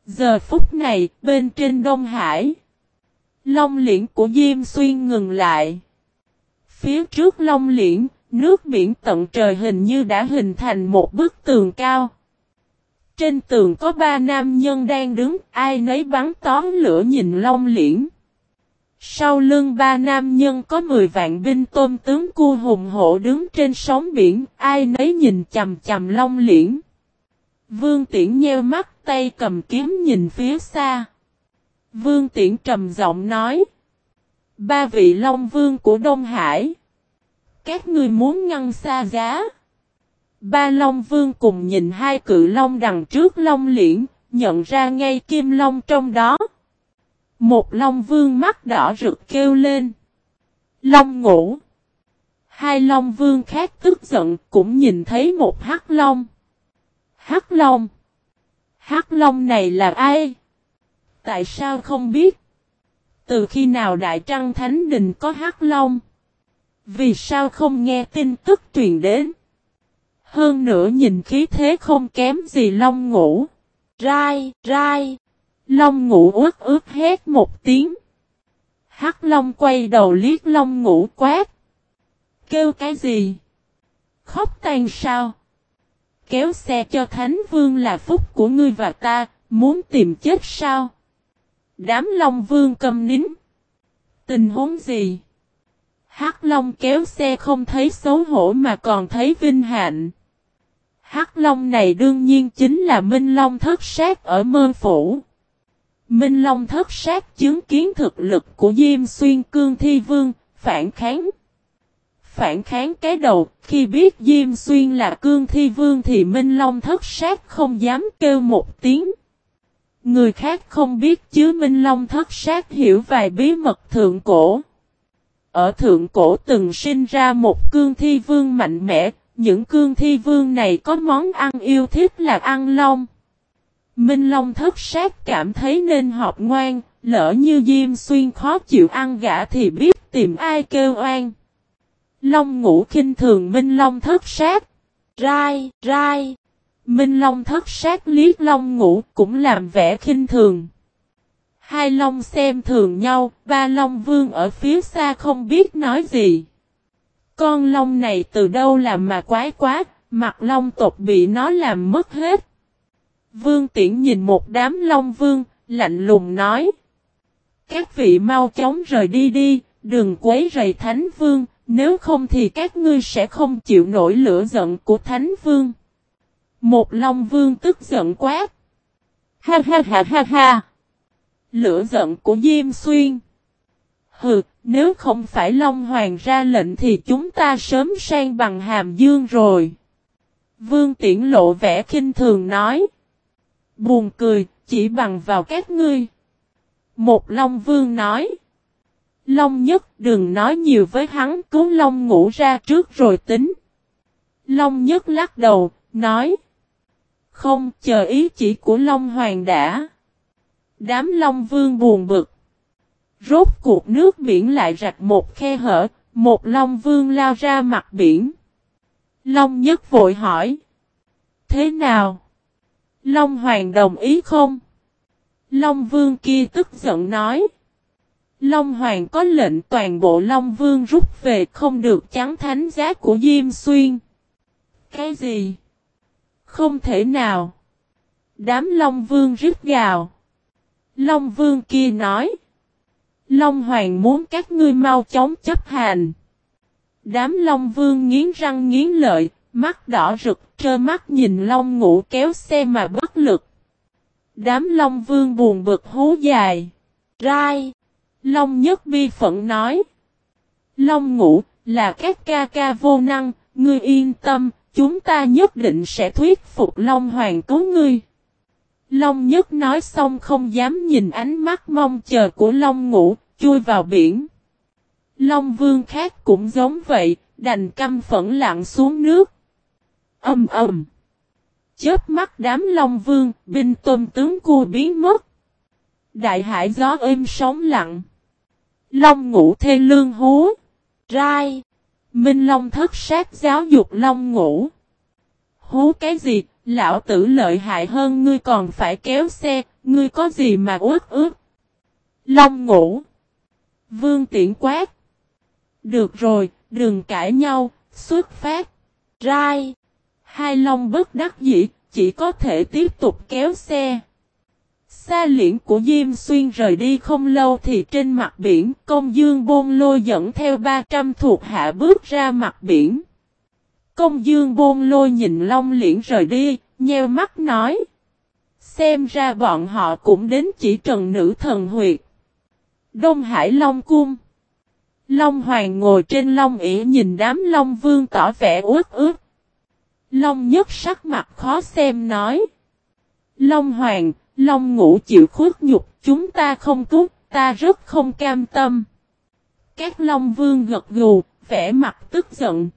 Giờ phút này, bên trên Đông Hải. Long liễn của Diêm Xuyên ngừng lại. Phía trước Long liễn, nước biển tận trời hình như đã hình thành một bức tường cao. Trên tường có ba nam nhân đang đứng, ai nấy bắn tóm lửa nhìn Long liễn. Sau lưng ba nam nhân có 10 vạn binh tôm tướng cu hùng hộ đứng trên sóng biển, ai nấy nhìn chầm chầm long liễn. Vương Tiễn nheo mắt tay cầm kiếm nhìn phía xa. Vương Tiễn trầm giọng nói. Ba vị Long Vương của Đông Hải. Các ngươi muốn ngăn xa giá. Ba Long Vương cùng nhìn hai cự Long đằng trước Long liễn, nhận ra ngay Kim Long trong đó. Một Long Vương mắt đỏ rực kêu lên. Long ngủ. Hai Long Vương khác tức giận cũng nhìn thấy một Hắc Long. Hắc Long. Hắc Long này là ai? Tại sao không biết? Từ khi nào Đại Trăng Thánh Đình có Hắc Long? Vì sao không nghe tin tức truyền đến? Hơn nữa nhìn khí thế không kém gì Long ngủ. Rai, rai. Long ngủ ướt ướt hét một tiếng. Hắc Long quay đầu liếc Long ngủ quát. Kêu cái gì? Khóc tan sao? Kéo xe cho Thánh Vương là phúc của ngươi và ta, muốn tìm chết sao? Đám Long Vương cầm nín. Tình huống gì? Hắc Long kéo xe không thấy xấu hổ mà còn thấy vinh hạnh. Hắc Long này đương nhiên chính là Minh Long thất sát ở mơ phủ. Minh Long thất sát chứng kiến thực lực của Diêm Xuyên Cương Thi Vương, phản kháng. Phản kháng cái đầu, khi biết Diêm Xuyên là Cương Thi Vương thì Minh Long thất sát không dám kêu một tiếng. Người khác không biết chứ Minh Long thất sát hiểu vài bí mật thượng cổ. Ở thượng cổ từng sinh ra một cương thi vương mạnh mẽ, những cương thi vương này có món ăn yêu thích là ăn long. Minh Long thất sát cảm thấy nên học ngoan, lỡ như Diêm Xuyên khó chịu ăn gã thì biết tìm ai kêu oan. Long ngủ khinh thường Minh Long thất sát. Rai, rai. Minh Long thất sát liếc Long ngủ cũng làm vẻ khinh thường. Hai Long xem thường nhau, ba Long vương ở phía xa không biết nói gì. Con Long này từ đâu làm mà quái quá, mặt Long tộc bị nó làm mất hết. Vương Tiễn nhìn một đám Long Vương, lạnh lùng nói. Các vị mau chóng rời đi đi, đừng quấy rầy Thánh Vương, nếu không thì các ngươi sẽ không chịu nổi lửa giận của Thánh Vương. Một Long Vương tức giận quát. Ha ha ha ha ha. Lửa giận của Diêm Xuyên. Hừ, nếu không phải Long Hoàng ra lệnh thì chúng ta sớm sang bằng hàm dương rồi. Vương Tiễn lộ vẻ khinh thường nói. Buồn cười, chỉ bằng vào các ngươi. Một Long Vương nói. Long nhất đừng nói nhiều với hắn cứu Long ngủ ra trước rồi tính. Long nhất lắc đầu, nói. Không chờ ý chỉ của Long Hoàng đã. Đám Long Vương buồn bực. Rốt cuộc nước biển lại rạch một khe hở, một Long Vương lao ra mặt biển. Long nhất vội hỏi. Thế nào? Long Hoàng đồng ý không? Long Vương kia tức giận nói. Long Hoàng có lệnh toàn bộ Long Vương rút về không được chắn thánh giá của Diêm Xuyên. Cái gì? Không thể nào. Đám Long Vương rít gào. Long Vương kia nói. Long Hoàng muốn các ngươi mau chóng chấp hành. Đám Long Vương nghiến răng nghiến lợi, mắt đỏ rực, trơ mắt nhìn Long ngủ kéo xe mà bất lực. Đám Long Vương buồn bực hú dài. Rai. Long Nhất Bi phẫn nói. Long Ngũ là các ca ca vô năng, ngươi yên tâm, chúng ta nhất định sẽ thuyết phục Long Hoàng cứu ngươi. Long Nhất nói xong không dám nhìn ánh mắt mong chờ của Long Ngũ chui vào biển. Long Vương khác cũng giống vậy, đành căm phẫn lặng xuống nước. Âm ầm. Chớp mắt đám Long Vương, binh tôm tướng cua biến mất. Đại hải gió êm sóng lặng. Long Ngũ thê lương hú. Rai. Minh Long thất sát giáo dục Long Ngũ. Hú cái gì, lão tử lợi hại hơn ngươi còn phải kéo xe, ngươi có gì mà ướt ướt. Long ngủ. Vương tiễn quát. Được rồi, đừng cãi nhau, xuất phát. Rai. Hai long bất đắc dĩ, chỉ có thể tiếp tục kéo xe. Xa liễn của Diêm Xuyên rời đi không lâu thì trên mặt biển, công dương bôn lôi dẫn theo 300 thuộc hạ bước ra mặt biển. Công dương bôn lôi nhìn long liễn rời đi, nheo mắt nói. Xem ra bọn họ cũng đến chỉ trần nữ thần huyệt. Đông Hải Long Cung. Long Hoàng ngồi trên Long ỉ nhìn đám Long Vương tỏ vẻ uất ướt. Long nhất sắc mặt khó xem nói. Long Hoàng, Long ngũ chịu khuất nhục, chúng ta không cút, ta rất không cam tâm. Các Long Vương gật gù, vẻ mặt tức giận.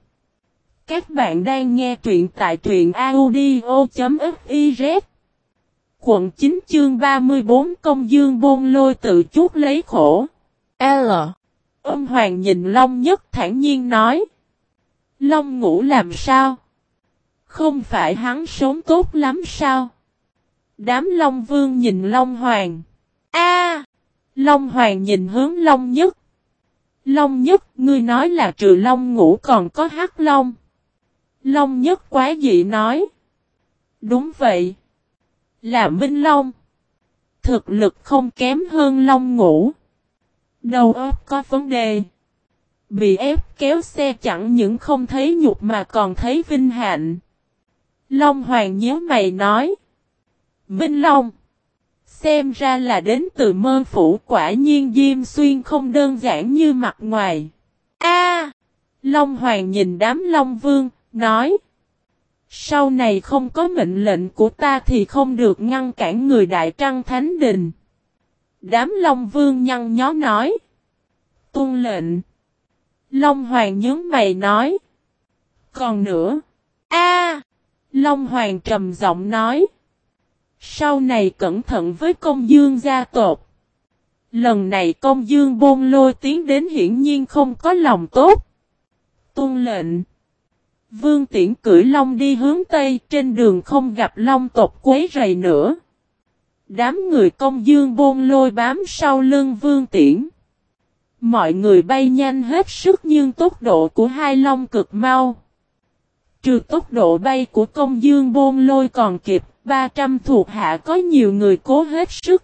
Các bạn đang nghe truyện tại truyện audio.fiz Quận 9 chương 34 công dương bôn lôi tự chút lấy khổ. L. Ông Hoàng nhìn Long Nhất thản nhiên nói. Long ngủ làm sao? Không phải hắn sống tốt lắm sao? Đám Long Vương nhìn Long Hoàng. A! Long Hoàng nhìn hướng Long Nhất. Long Nhất, ngươi nói là trừ Long ngủ còn có hắc Long. Long Nhất quá dị nói. Đúng vậy. Là Minh Long. Thực lực không kém hơn Long ngủ. Đầu óc có vấn đề. Bị ép kéo xe chẳng những không thấy nhục mà còn thấy vinh hạnh. Long Hoàng nhớ mày nói. Minh Long. Xem ra là đến từ mơ phủ quả nhiên Diêm Xuyên không đơn giản như mặt ngoài. A Long Hoàng nhìn đám Long Vương, nói. Sau này không có mệnh lệnh của ta thì không được ngăn cản người Đại Trăng Thánh Đình. Đám Long Vương nhăn nhó nói. Tuân lệnh. Long Hoàng nhớ mày nói. Còn nữa. A Long Hoàng trầm giọng nói. Sau này cẩn thận với công dương gia tộc. Lần này công dương bôn lôi tiến đến hiển nhiên không có lòng tốt. Tuân lệnh. Vương tiễn cưỡi long đi hướng Tây trên đường không gặp long tộc quấy rầy nữa. Đám người công dương bôn lôi bám sau lưng vương tiễn. Mọi người bay nhanh hết sức nhưng tốc độ của hai long cực mau. Trừ tốc độ bay của công dương bôn lôi còn kịp, 300 thuộc hạ có nhiều người cố hết sức.